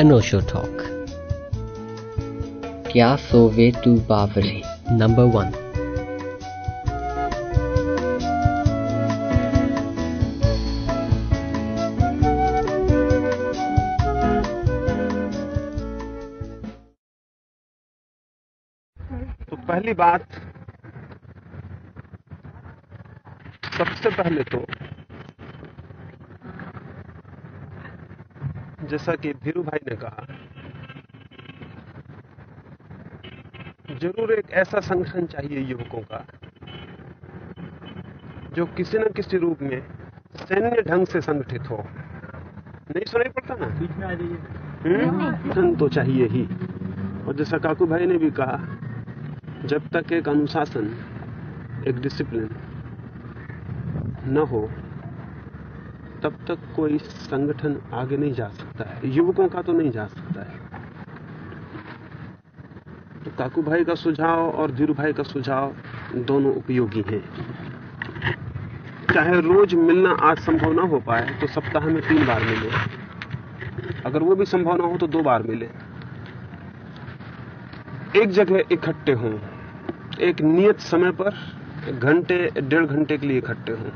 Anosho Talk. क्या सोवे तू बावरे Number 1. तो पहली बात सबसे पहले तो जैसा कि धीरू भाई ने कहा ज़रूर एक ऐसा संगठन चाहिए युवकों का जो किसी न किसी रूप में सैन्य ढंग से संगठित हो। नहीं सुनाई पड़ता ना? हम्म? संगठन तो चाहिए ही। और जैसा काकू भाई ने भी कहा जब तक एक अनुशासन एक डिसिप्लिन न हो तब तक कोई संगठन आगे नहीं जा सकता है। युवकों का तो नहीं जा सकता है। तो काकू भाई का सुझाव और धीरू भाई का सुझाव दोनों उपयोगी हैं। चाहे रोज मिलना आज संभव ना हो पाए तो सप्ताह में तीन बार मिले। अगर वो भी संभव ना हो तो दो बार मिले। एक जगह इकट्ठे हों। एक नियत समय पर घंटे, डेढ़ घंटे के लिए इकट्ठे हों।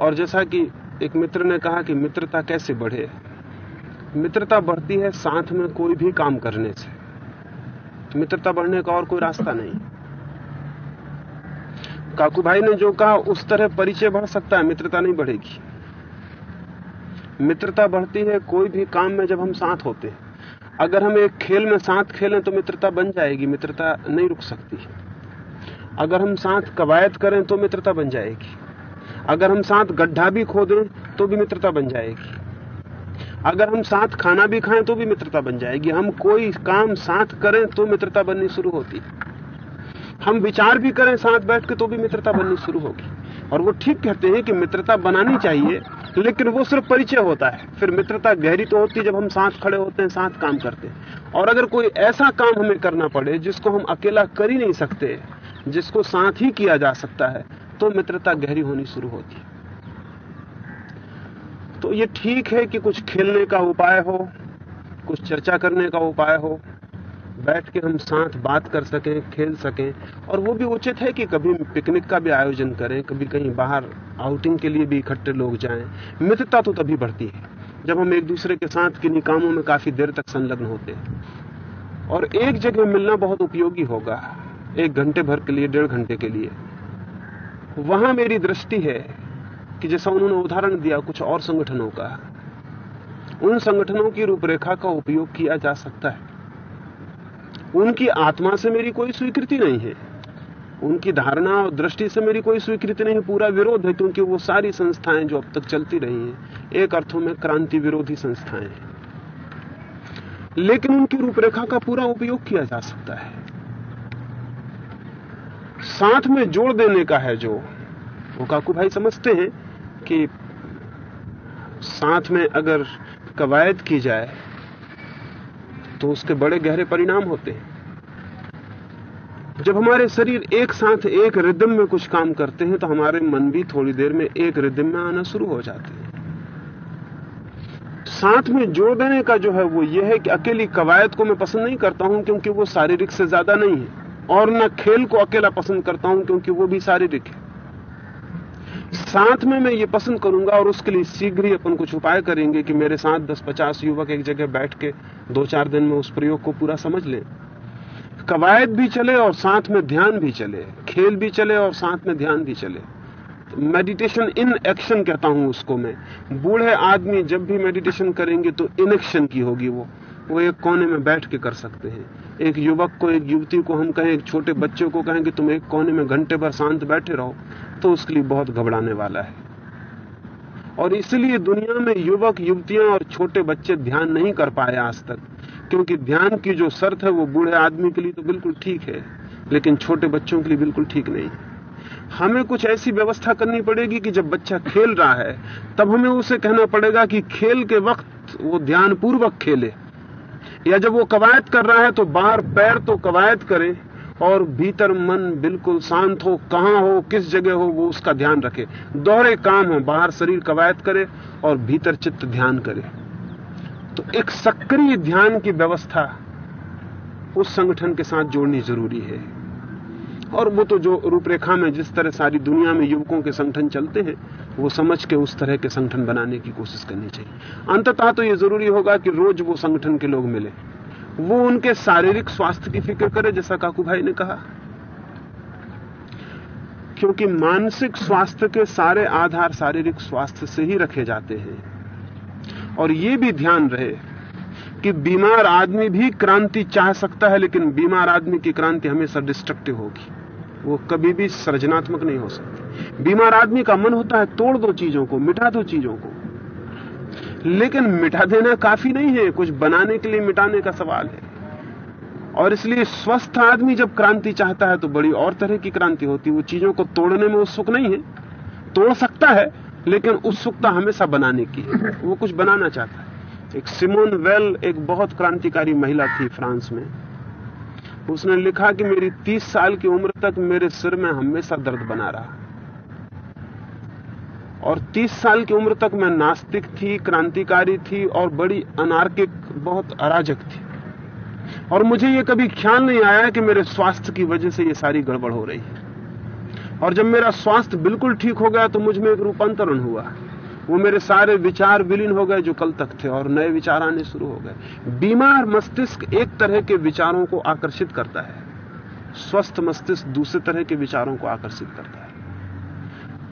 और जैसा कि एक मित्र ने कहा कि मित्रता कैसे बढ़े? मित्रता बढ़ती है साथ में कोई भी काम करने से। मित्रता बढ़ने का और कोई रास्ता नहीं। काकू भाई ने जो कहा, उस तरह परिचय बढ़ सकता है, मित्रता नहीं बढ़ेगी। मित्रता बढ़ती है कोई भी काम में जब हम साथ होते हैं। अगर हम एक खेल में साथ खेलें तो मित्रता बन जाएगी, मित्रता नहीं रुक सकती। अगर हम साथ कवायद करें तो मित्रता बन जाएगी। अगर हम साथ गड्ढा भी खोदें तो भी मित्रता बन जाएगी। अगर हम साथ खाना भी खाएँ तो भी मित्रता बन जाएगी। हम कोई काम साथ करें तो मित्रता बननी शुरू होती हम विचार भी करें साथ बैठ के तो भी मित्रता बननी शुरू होगी। और वो ठीक कहते हैं कि मित्रता बनानी चाहिए, लेकिन वो सिर्फ़ परिचय होता है। फिर मित्रता गहरी तो होती है जब हम साथ खड़े होते हैं, साथ काम करते हैं। और अगर कोई ऐसा काम हमें करना पड़े, जिसको हम अकेला कर ही नहीं सकते, जिसको साथ ही किया जा सकता है तो मित्रता गहरी होनी शुरू होती तो ये ठीक है कि कुछ खेलने का उपाय हो, कुछ चर्चा करने का उपाय हो, बैठ के हम साथ बात कर सकें, खेल सकें, और वो भी उचित है कि कभी पिकनिक का भी आयोजन करें, कभी कहीं बाहर आउटिंग के लिए भी इकट्ठे लोग जाएँ। मित्रता तो तभी बढ़ती है, जब हम एक दूसरे के साथ किन्हीं कामों में काफ़ी देर तक संलग्न होते हैं। और एक जगह मिलना बहुत उपयोगी होगा, एक घंटे भर के लिए, डेढ़ घंटे के लिए। वहाँ मेरी दृष्टि है कि जैसा उन्होंने उदाहरण दिया कुछ और संगठनों का, उन संगठनों की रूपरेखा का उपयोग किया जा सकता है। उनकी आत्मा से मेरी कोई स्वीकृति नहीं है। उनकी धारणा और दृष्टि से मेरी कोई स्वीकृति नहीं, पूरा विरोध है, क्योंकि वो सारी संस्थाएँ जो अब तक चलती रही हैं, एक अर्थों में क्रांति विरोधी संस्थाएँ हैं। लेकिन उनकी रूपरेखा का पूरा उपयोग किया जा सकता है। साथ में जोड़ देने का है जो, वो काकू भाई समझते हैं कि साथ में अगर कवायद की जाए तो उसके बड़े गहरे परिणाम होते हैं। जब हमारे शरीर एक साथ एक रिदम में कुछ काम करते हैं तो हमारे मन भी थोड़ी देर में एक रिदम में आना शुरू हो जाते हैं। साथ में जोड़ देने का जो है, वो ये है कि अकेली कवायद को मैं पसंद नहीं करता हूँ, क्योंकि वो शारीरिक से ज़्यादा नहीं है। और न खेल को अकेला पसंद करता हूँ, क्योंकि वो भी शारीरिक है। साथ में मैं ये पसंद करूँगा और उसके लिए शीघ्र ही अपन कुछ उपाय करेंगे कि मेरे साथ 10-50 युवक एक जगह बैठ के दो चार दिन में उस प्रयोग को पूरा समझ लें। कवायद भी चले और साथ में ध्यान भी चले, खेल भी चले और साथ में ध्यान भी चले। मेडिटेशन इन एक्शन कहता हूँ उसको मैं। बूढ़े आदमी जब भी मेडिटेशन करेंगे तो इन एक्शन की होगी वो। वो एक कोने में बैठ के कर सकते हैं। एक युवक को, एक युवती को हम कहें, एक छोटे बच्चे को कहें कि तुम एक कोने में घंटे भर शांत बैठे रहो तो उसके लिए बहुत घबराने वाला है। और इसलिए दुनिया में युवक, युवतियाँ और छोटे बच्चे ध्यान नहीं कर पाए आज तक, क्योंकि ध्यान की जो शर्त है वो बूढ़े आदमी के लिए तो बिल्कुल ठीक है, लेकिन छोटे बच्चों के लिए बिल्कुल ठीक नहीं हमें कुछ ऐसी व्यवस्था करनी पड़ेगी कि जब बच्चा खेल रहा है, तब हमें उसे कहना पड़ेगा कि खेल के वक्त वो ध्यान पूर्वक खेले। या जब वो कवायद कर रहा है तो बाहर पैर तो कवायद करे और भीतर मन बिल्कुल शांत हो, कहाँ हो, किस जगह हो, वो उसका ध्यान रखे। दोहरे काम हो, बाहर शरीर कवायद करे और भीतर चित्त ध्यान करे। तो एक सक्रिय ध्यान की व्यवस्था उस संगठन के साथ जोड़नी ज़रूरी है। और वो तो जो रूपरेखा में जिस तरह सारी दुनिया में युवकों के संगठन चलते हैं वो समझ के उस तरह के संगठन बनाने की कोशिश करनी चाहिए। अंततः तो ये ज़रूरी होगा कि रोज वो संगठन के लोग मिले। वो उनके शारीरिक स्वास्थ्य की फ़िक्र करे, जैसा काकू भाई ने कहा। क्योंकि मानसिक स्वास्थ्य के सारे आधार शारीरिक स्वास्थ्य से ही रखे जाते हैं। और ये भी ध्यान रहे कि बीमार आदमी भी क्रांति चाह सकता है, लेकिन बीमार आदमी की क्रांति हमेशा डिस्ट्रक्टिव होगी। वो कभी भी सृजनात्मक नहीं हो सकती। बीमार आदमी का मन होता है तोड़ दो चीज़ों को, मिटा दो चीज़ों को। लेकिन मिटा देना काफ़ी नहीं है, कुछ बनाने के लिए मिटाने का सवाल है। और इसलिए स्वस्थ आदमी जब क्रांति चाहता है तो बड़ी और तरह की क्रांति होती है। वो चीज़ों को तोड़ने में उत्सुक नहीं है। तोड़ सकता है, लेकिन उत्सुकता हमेशा बनाने की है। वो कुछ बनाना चाहता है। एक सिमोन वेल, एक बहुत क्रांतिकारी महिला थी फ्रांस में। उसने लिखा कि मेरी 30 साल की उम्र तक मेरे सिर में हमेशा दर्द बना रहा। और 30 साल की उम्र तक मैं नास्तिक थी, क्रांतिकारी थी और बड़ी अनार्किक, बहुत अराजक थी। और मुझे यह कभी ख्याल नहीं आया कि मेरे स्वास्थ्य की वजह से ये सारी गड़बड़ हो रही है। और जब मेरा स्वास्थ्य बिल्कुल ठीक हो गया तो मुझमें एक रूपांतरण हुआ। वो मेरे सारे विचार विलीन हो गए जो कल तक थे और नए विचार आने शुरू हो गए। बीमार मस्तिष्क एक तरह के विचारों को आकर्षित करता है। स्वस्थ मस्तिष्क दूसरे तरह के विचारों को आकर्षित करता है।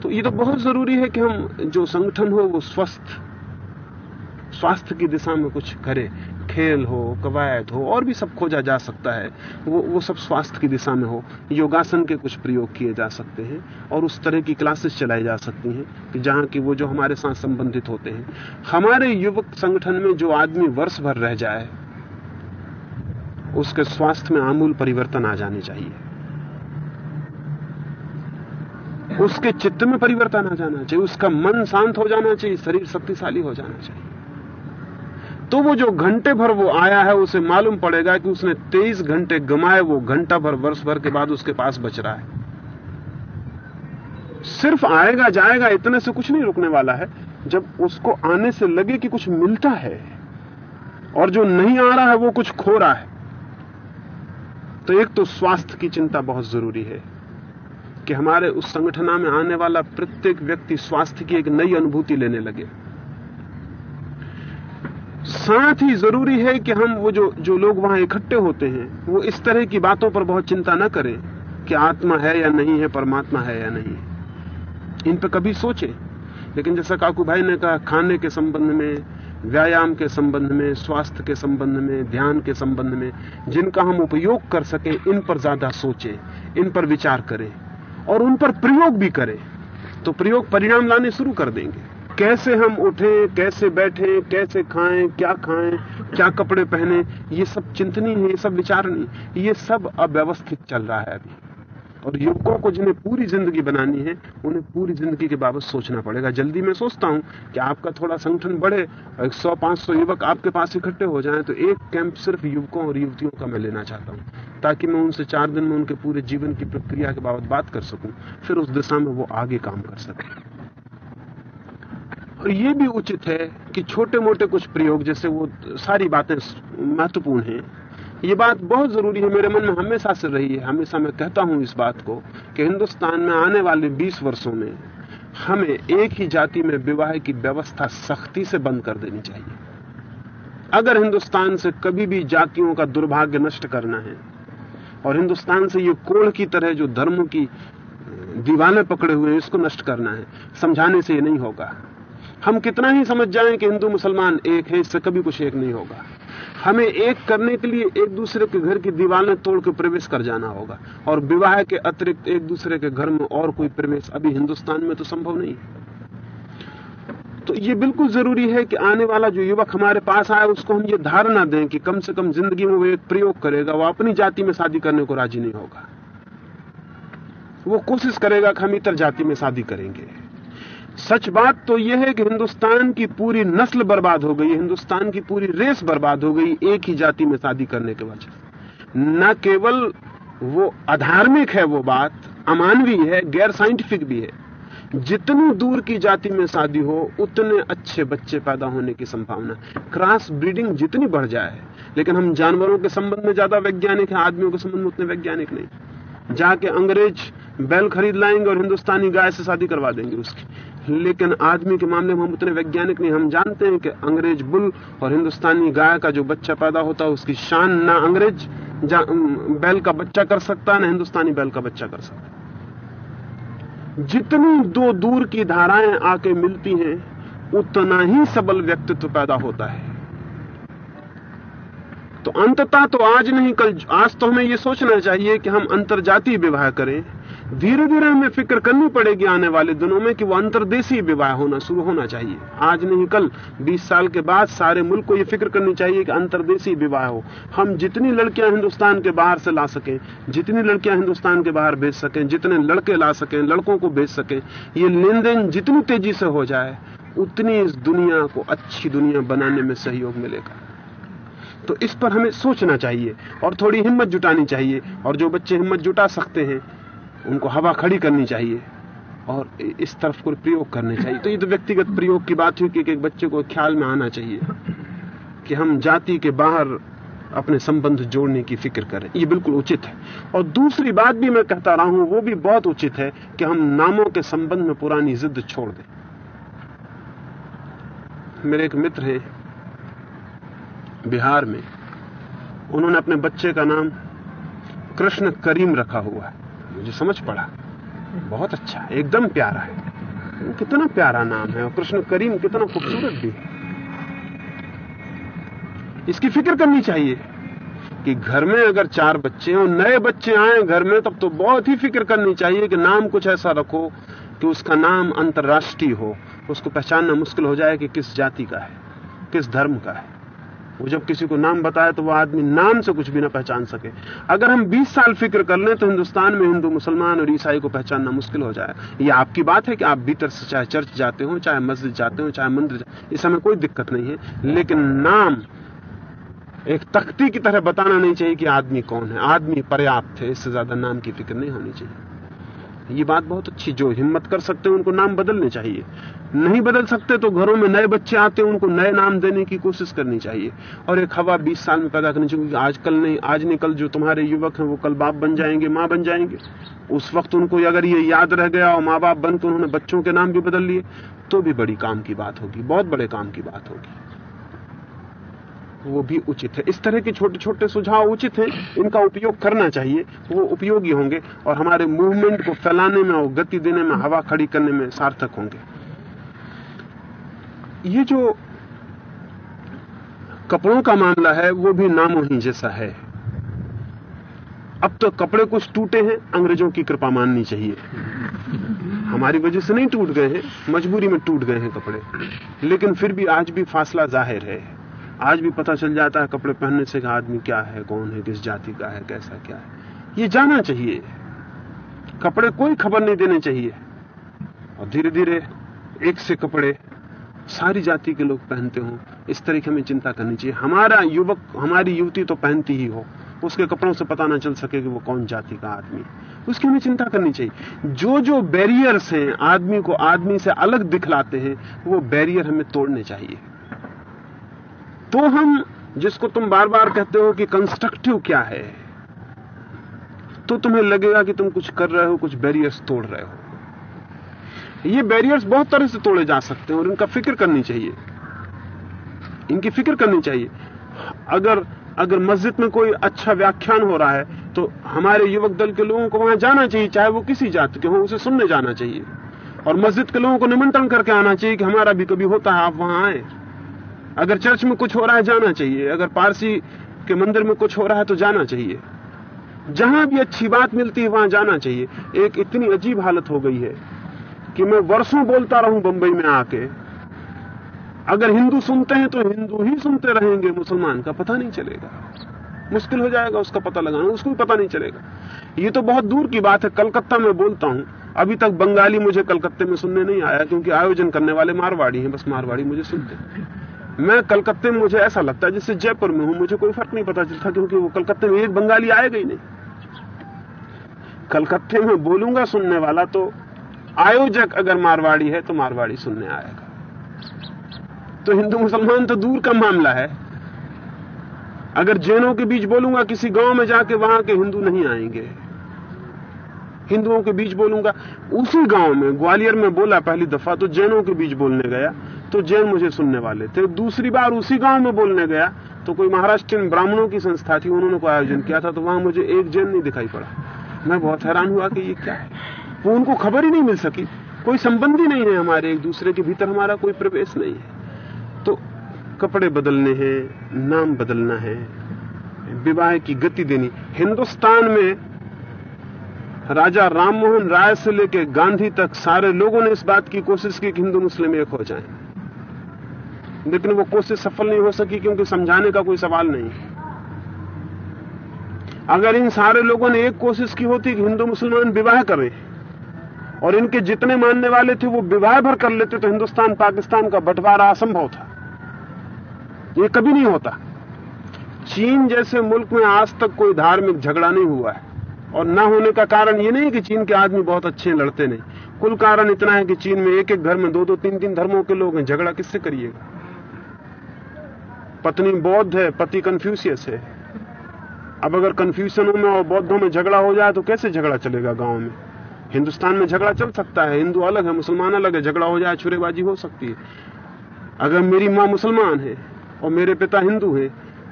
तो ये तो बहुत ज़रूरी है कि हम जो संगठन हो वो स्वस्थ स्वास्थ्य की दिशा में कुछ करें, खेल हो, कवायद हो, और भी सब खोजा जा सकता है, वो वो सब स्वास्थ्य की दिशा में हो। योगासन के कुछ प्रयोग किए जा सकते हैं, और उस तरह की क्लासेस चलाई जा सकती हैं, कि जहाँ की वो जो हमारे साथ संबंधित होते हैं। हमारे युवक संगठन में जो आदमी वर्ष भर रह जाए, उसके स्वास्थ्य में आमूल परिवर्तन आ जाने चाहिए। उसके चित्त में परिवर्तन आ जाना चाहिए, उसका मन शांत हो जाना चाहिए, शरीर शक्तिशाली हो जाना चाहिए। तो वो जो घंटे भर वो आया है, उसे मालूम पड़ेगा कि उसने तेईस घंटे गमाए, वो घंटा भर, वर्ष भर के बाद उसके पास बच रहा है। सिर्फ़ आएगा, जाएगा, इतने से कुछ नहीं रुकने वाला है। जब उसको आने से लगे कि कुछ मिलता है, और जो नहीं आ रहा है, वो कुछ खो रहा है तो एक तो स्वास्थ्य की चिंता बहुत ज़रूरी है कि हमारे उस संगठना में आने वाला प्रत्येक व्यक्ति स्वास्थ्य की एक नई अनुभूति लेने लगे। साथ ही ज़रूरी है कि हम वो जो जो लोग वहाँ इकट्ठे होते हैं, वो इस तरह की बातों पर बहुत चिंता न करें कि आत्मा है या नहीं है, परमात्मा है या नहीं इन पर कभी सोचे। लेकिन जैसा काकू भाई ने कहा, खाने के संबंध में, व्यायाम के संबंध में, स्वास्थ्य के संबंध में, ध्यान के संबंध में, जिनका हम उपयोग कर सके, इन पर ज़्यादा सोचें, इन पर विचार करें, और उन पर प्रयोग भी करें। तो प्रयोग परिणाम लाने शुरू कर देंगे। कैसे हम उठें, कैसे बैठें, कैसे खाएँ, क्या खाएँ, क्या कपड़े पहने, ये सब चिंतनी है, ये सब विचारनी, ये सब अव्यवस्थित चल रहा है अभी। और युवकों को जिन्हें पूरी ज़िंदगी बनानी है, उन्हें पूरी ज़िंदगी के बाबत सोचना पड़ेगा। जल्दी मैं सोचता हूँ कि आपका थोड़ा संगठन बढ़े, एक सौ, पाँच सौ युवक आपके पास इकट्ठे हो जाएँ तो एक कैंप सिर्फ़ युवकों और युवतियों का मैं लेना चाहता हूँ, ताकि मैं उनसे चार दिन में उनके पूरे जीवन की प्रक्रिया के बाबत बात कर सकूँ, फिर उस दिशा में वो आगे काम कर सकें। और ये भी उचित है कि छोटे मोटे कुछ प्रयोग, जैसे वो सारी बातें महत्वपूर्ण हैं। ये बात बहुत ज़रूरी है, मेरे मन में हमेशा से रही है। हमेशा मैं कहता हूँ इस बात को कि हिंदुस्तान में आने वाले 20 वर्षों में हमें एक ही जाति में विवाह की व्यवस्था सख्ती से बंद कर देनी चाहिए। अगर हिंदुस्तान से कभी भी जातियों का दुर्भाग्य नष्ट करना है और हिंदुस्तान से ये कोड़ की तरह जो धर्म की दीवाने पकड़े हुए हैं, इसको नष्ट करना है, समझाने से ये नहीं होगा। हम कितना ही समझ जाएँ कि हिंदू मुसलमान एक है, इससे कभी कुछ एक नहीं होगा। हमें एक करने के लिए एक दूसरे के घर की दीवारें तोड़ के प्रवेश कर जाना होगा और विवाह के अतिरिक्त एक दूसरे के घर में और कोई प्रवेश अभी हिंदुस्तान में तो संभव नहीं तो ये बिल्कुल ज़रूरी है कि आने वाला जो युवक हमारे पास आए, उसको हम ये धारणा दें कि कम से कम ज़िंदगी में वो एक प्रयोग करेगा, वो अपनी जाति में शादी करने को राज़ी नहीं होगा। वो कोशिश करेगा कि हम इतर जाति में शादी करेंगे। सच बात तो यह है कि हिंदुस्तान की पूरी नस्ल बर्बाद हो गई हिंदुस्तान की पूरी रेस बर्बाद हो गई एक ही जाति में शादी करने के वजह न केवल वो अधार्मिक है वो बात, अमानवीय है, गैर साइंटिफिक भी है। जितनी दूर की जाति में शादी हो, उतने अच्छे बच्चे पैदा होने की संभावना क्रॉस ब्रीडिंग जितनी बढ़ जाए, लेकिन हम जानवरों के संबंध में ज़्यादा वैज्ञानिक हैं, आदमियों के संबंध में उतने वैज्ञानिक नहीं। जाके अंग्रेज़ बैल खरीद लाएँगे और हिंदुस्तानी गाय से शादी करवा देंगे उसकी। लेकिन आदमी के मामले में हम उतने वैज्ञानिक नहीं, हम जानते हैं कि अंग्रेज़ बुल और हिंदुस्तानी गाय का जो बच्चा पैदा होता है, उसकी शान ना अंग्रेज़ बैल का बच्चा कर सकता है ना हिंदुस्तानी बैल का बच्चा कर सकता। जितनी दो दूर की धाराएँ आके मिलती हैं, उतना ही सबल व्यक्तित्व पैदा होता है। तो अंततः तो आज नहीं, कल, आज तो हमें यह सोचना चाहिए कि हम अंतर्जातीय विवाह करें। धीरे धीरे हमें फ़िक्र करनी पड़ेगी आने वाले दिनों में कि वो अंतर्देशीय विवाह होना शुरू होना चाहिए। आज नहीं, कल। 20 साल के बाद सारे मुल्क को ये फ़िक्र करनी चाहिए कि अंतर्देशीय विवाह हो। हम जितनी लड़कियाँ हिंदुस्तान के बाहर से ला सकें, जितनी लड़कियाँ हिंदुस्तान के बाहर भेज सकें, जितने लड़के ला सकें, लड़कों को भेज सकें, ये लेन देन जितनी तेज़ी से हो जाए, उतनी इस दुनिया को अच्छी दुनिया बनाने में सहयोग मिलेगा। तो इस पर हमें सोचना चाहिए और थोड़ी हिम्मत जुटानी चाहिए और जो बच्चे हिम्मत जुटा सकते हैं उनको हवा खड़ी करनी चाहिए और इस तरफ़ को प्रयोग करने चाहिए। तो ये तो व्यक्तिगत प्रयोग की बात हुई कि एक बच्चे को ख्याल में आना चाहिए कि हम जाति के बाहर अपने संबंध जोड़ने की फ़िक्र करें। ये बिल्कुल उचित है। और दूसरी बात भी मैं कहता रहा हूँ, वो भी बहुत उचित है कि हम नामों के संबंध में पुरानी जिद छोड़ दें। मेरे एक मित्र हैं, बिहार में। उन्होंने अपने बच्चे का नाम कृष्ण करीम रखा हुआ है। मुझे समझ पड़ा। बहुत अच्छा एकदम प्यारा है। कितना प्यारा नाम है, और कृष्ण करीम कितना खूबसूरत भी है। इसकी फ़िक्र करनी चाहिए कि घर में अगर चार बच्चे और नए बच्चे आए घर में, तब तो बहुत ही फ़िक्र करनी चाहिए कि नाम कुछ ऐसा रखो कि उसका नाम अंतर्राष्ट्रीय हो। उसको पहचानना मुश्किल हो जाए कि किस जाति का है, किस धर्म का है। वो जब किसी को नाम बताए तो वो आदमी नाम से कुछ भी ना पहचान सके। अगर हम 20 साल फ़िक्र कर लें तो हिंदुस्तान में हिंदू, मुसलमान और ईसाई को पहचानना मुश्किल हो जाए। ये आपकी बात है कि आप भीतर से चाहे चर्च जाते हो, चाहे मस्जिद जाते हो, चाहे मंदिर इस समय कोई दिक्कत नहीं है। लेकिन नाम एक तख्ती की तरह बताना नहीं चाहिए कि आदमी कौन है। आदमी पर्याप्त है, इससे ज़्यादा नाम की फ़िक्र नहीं होनी चाहिए। ये बात बहुत अच्छी, जो हिम्मत कर सकते हैं, उनको नाम बदलने चाहिए। नहीं बदल सकते तो घरों में नए बच्चे आते हैं, उनको नए नाम देने की कोशिश करनी चाहिए। और एक हवा 20 साल में पैदा करनी चाहिए आजकल नहीं, आज नहीं, कल जो तुम्हारे युवक हैं, वो कल बाप बन जाएँगे, माँ बन जाएँगे। उस वक्त उनको अगर ये याद रह गया और माँ बाप बनकर उन्होंने बच्चों के नाम भी बदल लिए तो भी बड़ी काम की बात होगी, बहुत बड़े काम की बात होगी। वो भी उचित है। इस तरह के छोटे छोटे सुझाव उचित हैं। इनका उपयोग करना चाहिए। वो उपयोगी होंगे और हमारे मूवमेंट को फैलाने में और गति देने में, हवा खड़ी करने में सार्थक होंगे। ये जो कपड़ों का मामला है, वो भी नामों ही जैसा है। अब तो कपड़े कुछ टूटे हैं, अंग्रेज़ों की कृपा माननी चाहिए। हमारी वजह से नहीं टूट गए हैं, मजबूरी में टूट गए हैं कपड़े। लेकिन फिर भी आज भी फासला ज़ाहिर है। आज भी पता चल जाता है कपड़े पहनने से आदमी क्या है, कौन है, किस जाति का है, कैसा क्या है। ये जाना चाहिए। कपड़े कोई खबर नहीं देने चाहिए। और धीरे धीरे एक से कपड़े सारी जाति के लोग पहनते हो। इस तरीके में चिंता करनी चाहिए। हमारा युवक, हमारी युवती तो पहनती ही हो। उसके कपड़ों से पता ना चल सके कि वो कौन जाति का आदमी उसकी हमें चिंता करनी चाहिए। जो जो बैरियर्स हैं, आदमी को आदमी से अलग दिखलाते हैं, वो बैरियर हमें तोड़ने चाहिए। तो हम, जिसको तुम बार बार कहते हो कि कंस्ट्रक्टिव क्या है तो तुम्हें लगेगा कि तुम कुछ कर रहे हो, कुछ बैरियर्स तोड़ रहे हो। ये बैरियर्स बहुत तरह से तोड़े जा सकते हैं और इनका फ़िक्र करनी चाहिए। इनकी फ़िक्र करनी चाहिए। अगर अगर मस्जिद में कोई अच्छा व्याख्यान हो रहा है तो हमारे युवक दल के लोगों को वहाँ जाना चाहिए, चाहे वो किसी जाति के हो, उसे सुनने जाना चाहिए। और मस्जिद के लोगों को निमंत्रण करके आना चाहिए कि हमारा भी कभी होता है, आप वहाँ आए। अगर चर्च में कुछ हो रहा है, जाना चाहिए। अगर पारसी के मंदिर में कुछ हो रहा है तो जाना चाहिए। जहाँ भी अच्छी बात मिलती है, वहाँ जाना चाहिए। एक इतनी अजीब हालत हो गई है कि मैं वर्षों बोलता रहूँ बंबई में आके। अगर हिंदू सुनते हैं तो हिंदू ही सुनते रहेंगे। मुसलमान का पता नहीं चलेगा। मुश्किल हो जाएगा उसका पता लगाना। उसको भी पता नहीं चलेगा। ये तो बहुत दूर की बात है। कलकत्ता में बोलता हूँ। अभी तक बंगाली मुझे कलकत्ते में सुनने नहीं आया, क्योंकि आयोजन करने वाले मारवाड़ी हैं। बस मारवाड़ी मुझे सुनते मैं कलकत्ते में, मुझे ऐसा लगता है जैसे जयपुर में हूँ, मुझे कोई फ़र्क नहीं पता चलता क्योंकि वो कलकत्ते में एक बंगाली आएगा ही नहीं। कलकत्ते में बोलूँगा सुनने वाला तो आयोजक अगर मारवाड़ी है तो मारवाड़ी सुनने आएगा। तो हिंदू मुसलमान तो दूर का मामला है। अगर जैनों के बीच बोलूँगा, किसी गाँव में जाके वहाँ के हिंदू नहीं आएँगे। हिंदुओं के बीच बोलूँगा, उसी गाँव में, ग्वालियर में बोला पहली दफ़ा तो जैनों के बीच बोलने गया। तो जैन मुझे सुनने वाले। थे दूसरी बार उसी गाँव में बोलने गया। तो कोई महाराष्ट्र ब्राह्मणों की संस्था थी, उन्होंने कोई आयोजन किया था तो वहाँ मुझे एक जैन नहीं दिखाई पड़ा। मैं बहुत हैरान हुआ कि ये क्या है? वो उनको खबर ही नहीं मिल सकी। कोई संबंध ही नहीं है हमारे, एक दूसरे के भीतर हमारा कोई प्रवेश नहीं है। तो कपड़े बदलने हैं, नाम बदलना है, विवाह की गति देनी। हिंदुस्तान में राजा राममोहन राय से लेकर गांधी तक सारे लोगों ने इस बात की कोशिश की कि हिंदू मुस्लिम एक हो जाएँ। लेकिन वो कोशिश सफल नहीं हो सकी क्योंकि समझाने का कोई सवाल नहीं। अगर इन सारे लोगों ने एक कोशिश की होती कि हिंदू मुसलमान विवाह करें, और इनके जितने मानने वाले थे वो विवाह भर कर लेते तो हिंदुस्तान पाकिस्तान का बंटवारा असंभव था। ये कभी नहीं होता। चीन जैसे मुल्क में आज तक कोई धार्मिक झगड़ा नहीं हुआ है। और ना होने का कारण ये नहीं कि चीन के आदमी बहुत अच्छे लड़ते नहीं। कुल कारण इतना है कि चीन में एक एक घर में दो दो तीन तीन धर्मों के लोग हैं। झगड़ा किससे करिएगा? पत्नी बौद्ध है, पति कन्फ्यूशियस है। अब अगर कन्फ्यूजनों में और बौद्धों में झगड़ा हो जाए तो कैसे झगड़ा चलेगा गाँव में? हिंदुस्तान में झगड़ा चल सकता है, हिंदू अलग है, मुसलमान अलग है, झगड़ा हो जाए, छुरेबाजी हो सकती है। अगर मेरी माँ मुसलमान है और मेरे पिता हिंदू है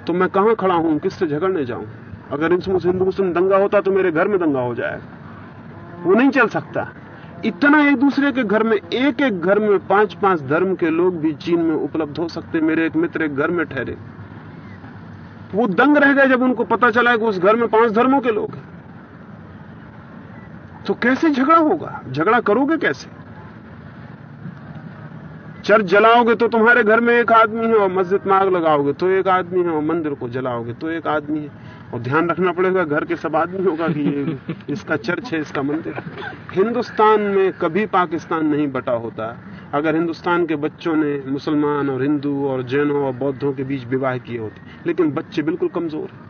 तो मैं कहाँ खड़ा हूँ, किससे झगड़ने जाऊँ? अगर इसमें हिंदू मुस्लिम दंगा होता तो मेरे घर में दंगा हो जाएगा वो नहीं चल सकता। इतना एक दूसरे के घर में, एक एक घर में पाँच पाँच धर्म के लोग भी चीन में उपलब्ध हो सकते मेरे एक मित्र एक घर में ठहरे। वो दंग रह गए जब उनको पता चला कि उस घर में पाँच धर्मों के लोग हैं। तो कैसे झगड़ा होगा? झगड़ा करोगे कैसे? चर्च जलाओगे तो तुम्हारे घर में एक आदमी है और मस्जिद में आग लगाओगे तो एक आदमी है और मंदिर को जलाओगे तो एक आदमी है। और ध्यान रखना पड़ेगा घर के सब आदमी होगा कि ये इसका चर्च है इसका मंदिर। हिंदुस्तान में कभी पाकिस्तान नहीं बटा होता। अगर हिंदुस्तान के बच्चों ने मुसलमान और हिंदू और जैनों और बौद्धों के बीच विवाह किए होते लेकिन बच्चे बिल्कुल कमज़ोर हैं।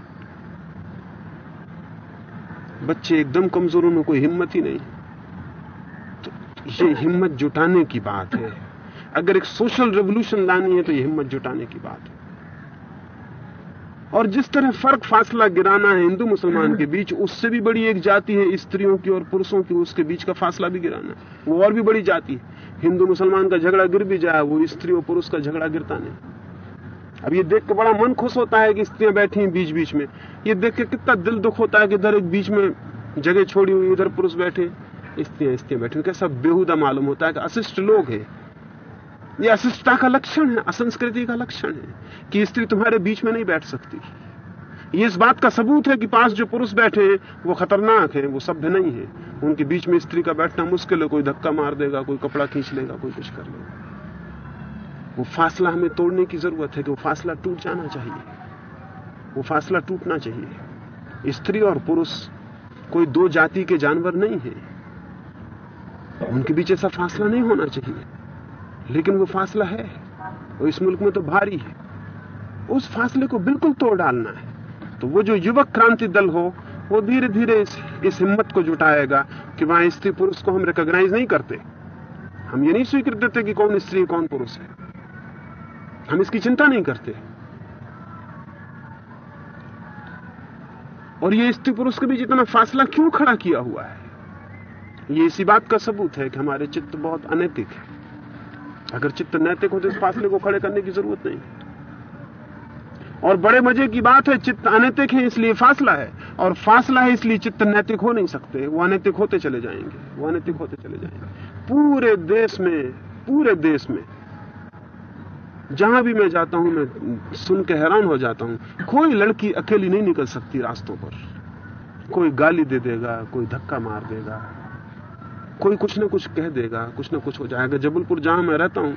बच्चे एकदम कमज़ोर उन्हें कोई हिम्मत ही नहीं। तो ये हिम्मत जुटाने की बात है। अगर एक सोशल रेवोल्यूशन लानी है तो ये हिम्मत जुटाने की बात है। और जिस तरह फ़र्क फासला गिराना है हिंदू मुसलमान के बीच, उससे भी बड़ी एक जाति है स्त्रियों की और पुरुषों की, उसके बीच का फासला भी गिराना वो और भी बड़ी जाति है। हिंदू मुसलमान का झगड़ा गिर भी जाए, वो स्त्री और पुरुष का झगड़ा गिरता नहीं। अब ये देख के बड़ा मन खुश होता है कि स्त्रियाँ बैठी हैं बीच बीच में। ये देख के कितना दिल दुख होता है कि इधर एक बीच में जगह छोड़ी हुई, इधर पुरुष बैठे। स्त्रियाँ स्त्रियाँ बैठी कैसा बेहुदा मालूम होता है कि अशिष्ट लोग हैं। ये अशिष्टता का लक्षण है, असंस्कृति का लक्षण है कि स्त्री तुम्हारे बीच में नहीं बैठ सकती। ये इस बात का सबूत है कि पास जो पुरुष बैठे हैं, वो खतरनाक है, वो सभ्य नहीं है। उनके बीच में स्त्री का बैठना मुश्किल है, कोई धक्का मार देगा, कोई कपड़ा खींच लेगा, कोई कुछ कर लेगा। वो फासला हमें तोड़ने की ज़रूरत है कि वो फासला टूट जाना चाहिए। वो फासला टूटना चाहिए। स्त्री और पुरुष कोई दो जाति के जानवर नहीं है। उनके बीच ऐसा फासला नहीं होना चाहिए। लेकिन वो फासला है। वो इस मुल्क में तो भारी है। उस फासले को बिल्कुल तोड़ डालना है। तो वो जो युवक क्रांति दल हो वो धीरे धीरे इस, इस हिम्मत को जुटाएगा कि वहाँ स्त्री पुरुष को हम रिकॉग्नाइज नहीं करते। हम ये नहीं स्वीकृत देते कि कौन स्त्री कौन पुरुष है। हम इसकी चिंता नहीं करते। और ये स्त्री पुरुष के बीच इतना फासला क्यों खड़ा किया हुआ है? ये इसी बात का सबूत है कि हमारे चित्त बहुत अनैतिक है। अगर चित्त नैतिक हो तो इस फासले को खड़े करने की ज़रूरत नहीं। और बड़े मज़े की बात है, चित्त अनैतिक है, इसलिए फासला है। और फासला है, इसलिए चित्त नैतिक हो नहीं सकते। वो अनैतिक होते चले जाएँगे। वो अनैतिक होते चले जाएँगे। पूरे देश में, पूरे देश में, जहाँ भी मैं जाता हूँ, मैं सुन के हैरान हो जाता हूँ, कोई लड़की अकेली नहीं निकल सकती रास्तों पर। कोई गाली दे देगा, कोई धक्का मार देगा। कोई कुछ ना कुछ कह देगा, कुछ ना कुछ हो जाएगा जबलपुर जहाँ मैं रहता हूँ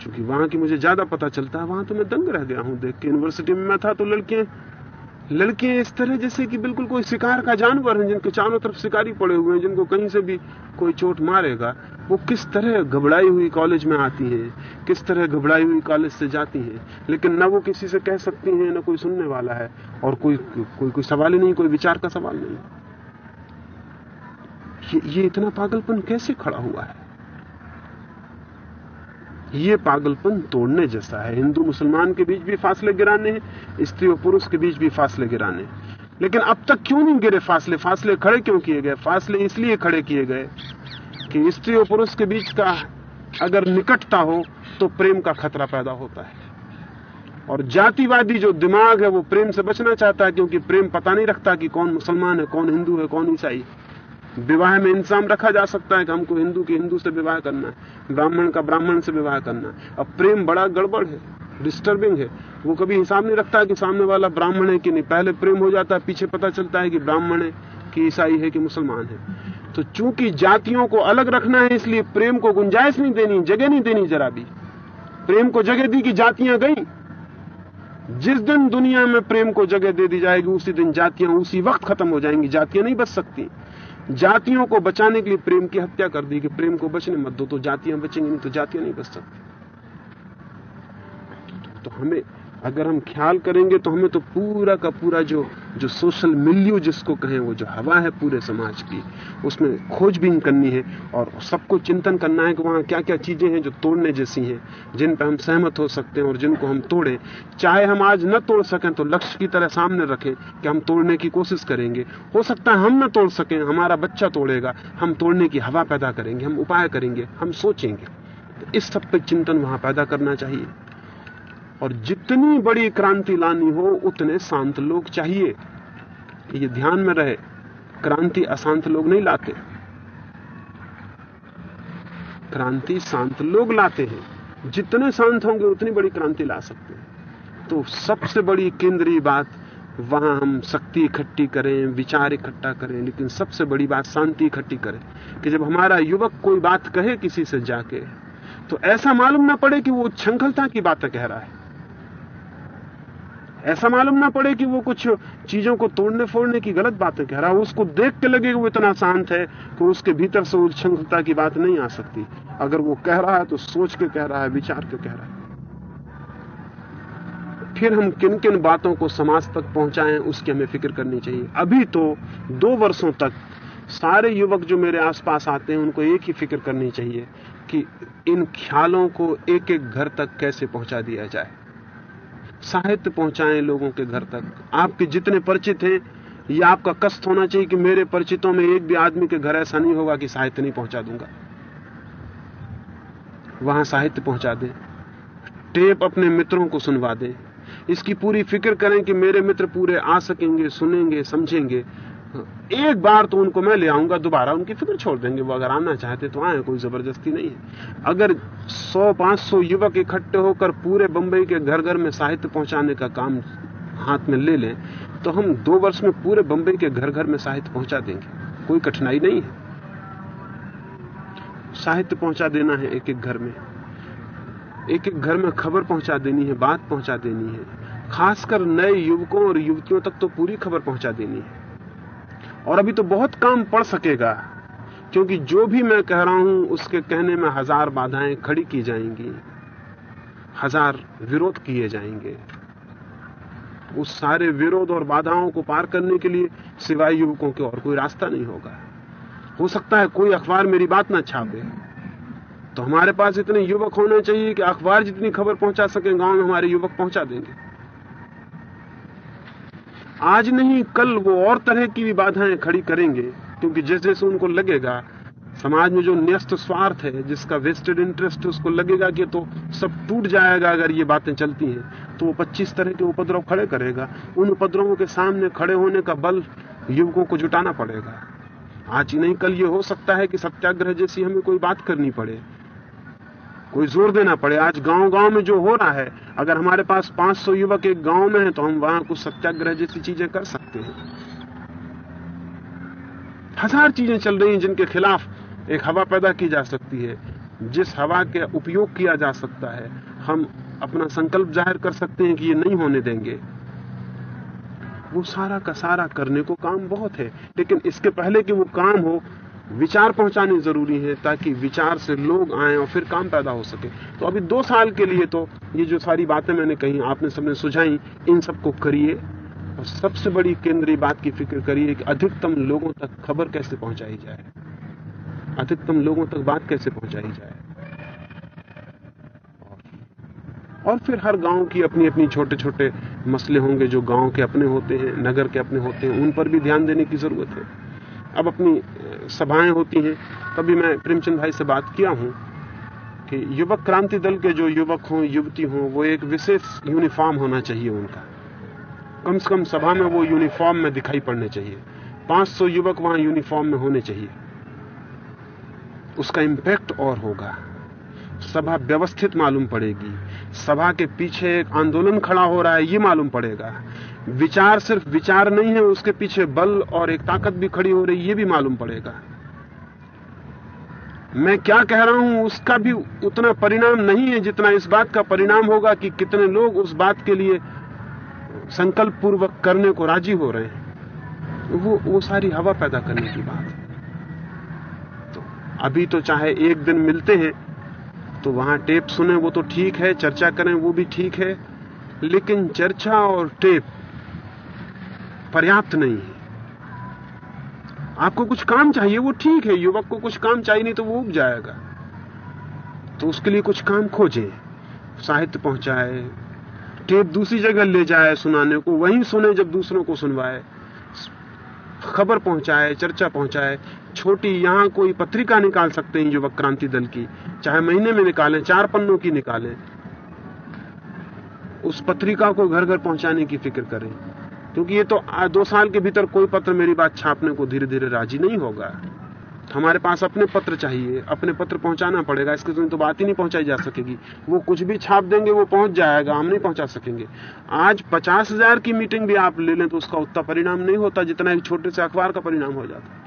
क्योंकि वहाँ की मुझे ज़्यादा पता चलता है, वहाँ तो मैं दंग रह गया हूँ। देख के यूनिवर्सिटी में मैं था तो लड़कियाँ लड़कियाँ इस तरह जैसे कि बिल्कुल कोई शिकार का जानवर है, जिनके चारों तरफ़ शिकारी पड़े हुए हैं, जिनको कहीं से भी कोई चोट मारेगा। वो किस तरह घबराई हुई कॉलेज में आती हैं, किस तरह घबराई हुई कॉलेज से जाती हैं। लेकिन न वो किसी से कह सकती हैं, न कोई सुनने वाला है। और कोई कोई कोई सवाल ही नहीं, कोई विचार का सवाल नहीं। ये, ये इतना पागलपन कैसे खड़ा हुआ है? ये पागलपन तोड़ने जैसा है। हिंदू मुसलमान के बीच भी फासले गिराने हैं स्त्री और पुरुष के बीच भी फासले गिराने लेकिन अब तक क्यों नहीं गिरे फासले? फासले खड़े क्यों किए गए? फासले इसलिए खड़े किए गए कि स्त्री और पुरुष के बीच का अगर निकटता हो तो प्रेम का खतरा पैदा होता है। और जातिवादी जो दिमाग है वो प्रेम से बचना चाहता है क्योंकि प्रेम पता नहीं रखता कि कौन मुसलमान है कौन हिंदू है कौन ईसाई। विवाह में इंतज़ाम रखा जा सकता है कि हमको हिंदू के हिंदू से विवाह करना है, ब्राह्मण का ब्राह्मण से विवाह करना है। अब प्रेम बड़ा गड़बड़ है डिस्टर्बिंग है। वो कभी हिसाब नहीं रखता कि सामने वाला ब्राह्मण है कि नहीं। पहले प्रेम हो जाता है, पीछे पता चलता है कि ब्राह्मण है, कि ईसाई है, कि मुसलमान है। तो चूँकि जातियों को अलग रखना है, इसलिए प्रेम को गुंजाइश नहीं देनी, जगह नहीं देनी जरा भी। प्रेम को जगह दी कि जातियाँ गई। जिस दिन दुनिया में प्रेम को जगह दे दी जाएगी, उसी दिन जातियाँ उसी वक्त खत्म हो जाएँगी। जातियाँ नहीं बच सकती। जातियों को बचाने के लिए प्रेम की हत्या कर दी कि प्रेम को बचने मत दो तो जातियाँ बचेंगी नहीं तो जातियाँ नहीं बच सकती। तो हमें अगर हम ख्याल करेंगे तो हमें तो पूरा का पूरा जो जो सोशल मिल्यू जिसको कहें वो जो हवा है पूरे समाज की, उसमें खोजबीन करनी है और सबको चिंतन करना है कि वहाँ क्या क्या चीज़ें हैं जो तोड़ने जैसी हैं, जिन पर हम सहमत हो सकते हैं और जिनको हम तोड़ें। चाहे हम आज न तोड़ सकें तो लक्ष्य की तरह सामने रखें कि हम तोड़ने की कोशिश करेंगे। हो सकता है हम न तोड़ सकें, हमारा बच्चा तोड़ेगा, हम तोड़ने की हवा पैदा करेंगे, हम उपाय करेंगे, हम सोचेंगे। तो इस सब पर चिंतन वहाँ पैदा करना चाहिए। और जितनी बड़ी क्रांति लानी हो, उतने शांत लोग चाहिए। ये ध्यान में रहे, क्रांति अशांत लोग नहीं लाते। क्रांति शांत लोग लाते हैं। जितने शांत होंगे, उतनी बड़ी क्रांति ला सकते हैं। तो सबसे बड़ी केंद्रीय बात, वहाँ हम शक्ति इकट्ठी करें, विचार इकट्ठा करें, लेकिन सबसे बड़ी बात, शांति इकट्ठी करें। कि जब हमारा युवक कोई बात कहे किसी से जाके तो ऐसा मालूम ना पड़े कि वो उच्छृंखलता की बातें कह रहा है। ऐसा मालूम ना पड़े कि वो कुछ चीज़ों को तोड़ने फोड़ने की गलत बातें कह रहा है उसको देख के लगे वो इतना शांत है कि उसके भीतर से उच्छृंखलता की बात नहीं आ सकती। अगर वो कह रहा है तो सोच के कह रहा है, विचार के कह रहा है। फिर हम किन किन बातों को समाज तक पहुंचाएँ, उसकी हमें फ़िक्र करनी चाहिए। अभी तो दो वर्षों तक सारे युवक जो मेरे आसपास आते हैं, उनको एक ही फ़िक्र करनी चाहिए कि इन ख्यालों को एक एक घर तक कैसे पहुँचा दिया जाए। साहित्य पहुंचाएँ लोगों के घर तक। आपके जितने परिचित हैं यह आपका कष्ट होना चाहिए कि मेरे परिचितों में एक भी आदमी के घर ऐसा नहीं होगा कि साहित्य नहीं पहुँचा दूँगा। वहाँ साहित्य पहुँचा दें। टेप अपने मित्रों को सुनवा दें। इसकी पूरी फ़िक्र करें कि मेरे मित्र पूरे आ सकेंगे, सुनेंगे, समझेंगे। एक बार तो उनको मैं ले आऊँगा दोबारा, उनकी फ़िक्र छोड़ देंगे, वो अगर आना चाहते तो आए, कोई ज़बरदस्ती नहीं है। अगर 100-500 युवक इकट्ठे होकर पूरे बंबई के घर घर में साहित्य पहुँचाने का काम हाथ में ले लें तो हम दो वर्ष में पूरे बंबई के घर घर में साहित्य पहुँचा देंगे। कोई कठिनाई नहीं है। साहित्य पहुँचा देना है एक एक घर में। एक एक घर में खबर पहुँचा देनी है, बात पहुँचा देनी है। खासकर नए युवकों और युवतियों तक तो पूरी खबर पहुँचा देनी है। और अभी तो बहुत काम पड़ सकेगा, क्योंकि जो भी मैं कह रहा हूँ, उसके कहने में हज़ार बाधाएँ खड़ी की जाएँगी, हज़ार विरोध किए जाएँगे। उस सारे विरोध और बाधाओं को पार करने के लिए सिवाय युवकों के और कोई रास्ता नहीं होगा। हो सकता है कोई अखबार मेरी बात ना छापे। तो हमारे पास इतने युवक होने चाहिए कि अखबार जितनी खबर पहुँचा सके, गाँव में हमारे युवक पहुँचा देंगे। आज नहीं, कल वो और तरह की भी बाधाएँ खड़ी करेंगे, क्योंकि जैसे जैसे उनको लगेगा, समाज में जो न्यस्त स्वार्थ है, जिसका वेस्टेड इंटरेस्ट उसको लगेगा कि तो सब टूट जाएगा अगर ये बातें चलती हैं तो वो 25 तरह के उपद्रव खड़े करेगा। उन उपद्रवों के सामने खड़े होने का बल युवकों को जुटाना पड़ेगा। आज ही नहीं, कल ये हो सकता है कि सत्याग्रह जैसी हमें कोई बात करनी पड़े। कोई ज़ोर देना पड़े। आज गाँव गाँव में जो हो रहा है, अगर हमारे पास 500 युवक एक गाँव में है तो हम वहाँ कुछ सत्याग्रह जैसी चीज़ें कर सकते हैं। हज़ार चीज़ें चल रही हैं जिनके खिलाफ एक हवा पैदा की जा सकती है। जिस हवा के उपयोग किया जा सकता है, हम अपना संकल्प ज़ाहिर कर सकते हैं कि ये नहीं होने देंगे। वो सारा का सारा करने को काम बहुत है, लेकिन इसके पहले कि वो काम हो विचार पहुंचानी ज़रूरी है ताकि विचार से लोग आए और फिर काम पैदा हो सके। तो अभी दो साल के लिए तो ये जो सारी बातें मैंने कही, आपने सबने सुझाई, इन सबको करिए और सबसे बड़ी केंद्रीय बात की फ़िक्र करिए कि अधिकतम लोगों तक खबर कैसे पहुंचाई जाए। अधिकतम लोगों तक बात कैसे पहुंचाई जाए। और फिर हर गाँव की अपनी अपनी छोटे छोटे मसले होंगे जो गाँव के अपने होते हैं, नगर के अपने होते हैं, उन पर भी ध्यान देने की ज़रूरत है। अब अपनी सभाएँ होती हैं। तभी मैं प्रेमचंद भाई से बात किया हूँ कि युवक क्रांति दल के जो युवक हों, युवती हों, वो एक विशेष यूनिफॉर्म होना चाहिए उनका। कम से कम सभा में वो यूनिफॉर्म में दिखाई पड़ने चाहिए। 500 युवक वहाँ यूनिफॉर्म में होने चाहिए। उसका इंपैक्ट और होगा। सभा व्यवस्थित मालूम पड़ेगी। सभा के पीछे एक आंदोलन खड़ा हो रहा है, ये मालूम पड़ेगा। विचार सिर्फ़ विचार नहीं है, उसके पीछे बल और एक ताकत भी खड़ी हो रही है, ये भी मालूम पड़ेगा। मैं क्या कह रहा हूँ, उसका भी उतना परिणाम नहीं है जितना इस बात का परिणाम होगा कि कितने लोग उस बात के लिए संकल्प पूर्वक करने को राज़ी हो रहे हैं। वो वो सारी हवा पैदा करने की बात है। तो अभी तो चाहे एक दिन मिलते हैं तो वहाँ टेप सुने, वो तो ठीक है, चर्चा करें, वो भी ठीक है, लेकिन चर्चा और टेप पर्याप्त नहीं है। आपको कुछ काम चाहिए, वो ठीक है, युवक को कुछ काम चाहिए, नहीं तो वो उग जाएगा। तो उसके लिए कुछ काम खोजे, साहित्य पहुँचाए टेप दूसरी जगह ले जाए सुनाने को, वहीं सुने जब दूसरों को सुनवाए। खबर पहुँचाए, चर्चा पहुँचाए, छोटी यहाँ कोई पत्रिका निकाल सकते हैं युवक क्रांति दल की, चाहे महीने में निकालें, चार पन्नों की निकालें। उस पत्रिका को घर घर पहुँचाने की फ़िक्र करें, क्योंकि ये तो दो साल के भीतर कोई पत्र मेरी बात छापने को धीरे धीरे राज़ी नहीं होगा। हमारे पास अपने पत्र चाहिए, अपने पत्र पहुंचाना पड़ेगा, इसके तो बात ही नहीं पहुंचाई जा सकेगी। वो कुछ भी छाप देंगे, वो पहुँच जाएगा, हम नहीं पहुँचा सकेंगे। आज पचास हज़ार की मीटिंग भी आप ले लें तो उसका उतना परिणाम नहीं होता, जितना एक छोटे से अखबार का परिणाम हो जाता।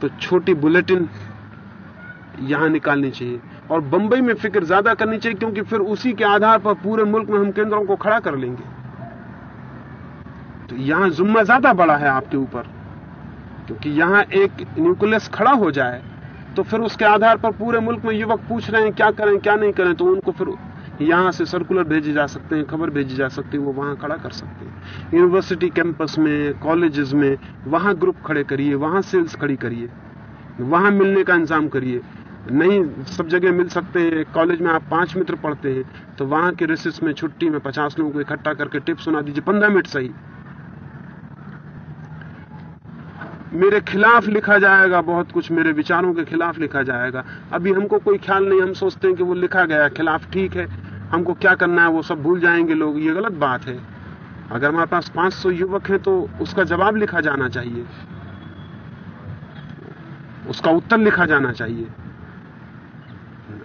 तो छोटी बुलेटिन यहाँ निकालनी चाहिए, और बंबई में फ़िक्र ज़्यादा करनी चाहिए, क्योंकि फिर उसी के आधार पर पूरे मुल्क में हम केंद्रों को खड़ा कर लेंगे। तो यहाँ जुम्मा ज़्यादा बड़ा है आपके ऊपर। क्योंकि यहाँ एक न्यूक्लियस खड़ा हो जाए तो फिर उसके आधार पर पूरे मुल्क में युवक पूछ रहे हैं, क्या करें, क्या नहीं करें तो उनको फिर यहाँ से सर्कुलर भेजे जा सकते हैं, खबर भेजी जा सकती है, वो वहाँ खड़ा कर सकते हैं। यूनिवर्सिटी कैंपस में कॉलेजेस में, वहाँ ग्रुप खड़े करिए, वहाँ सेल्स खड़ी करिए, वहाँ मिलने का इंतज़ाम करिए। नहीं, सब जगह मिल सकते हैं कॉलेज में आप पाँच मित्र पढ़ते हैं तो वहाँ के रिसिस में छुट्टी में पचास लोगों को इकट्ठा करके टिप सुना दीजिए, पंद्रह मिनट सही। मेरे खिलाफ लिखा जाएगा, बहुत कुछ मेरे विचारों के खिलाफ लिखा जाएगा। अभी हमको कोई ख्याल नहीं, हम सोचते हैं कि वो लिखा गया खिलाफ ठीक है। हमको क्या करना है, वो सब भूल जाएँगे लोग, ये गलत बात है। अगर हमारे पास 500 युवक हैं तो उसका जवाब लिखा जाना चाहिए। उसका उत्तर लिखा जाना चाहिए।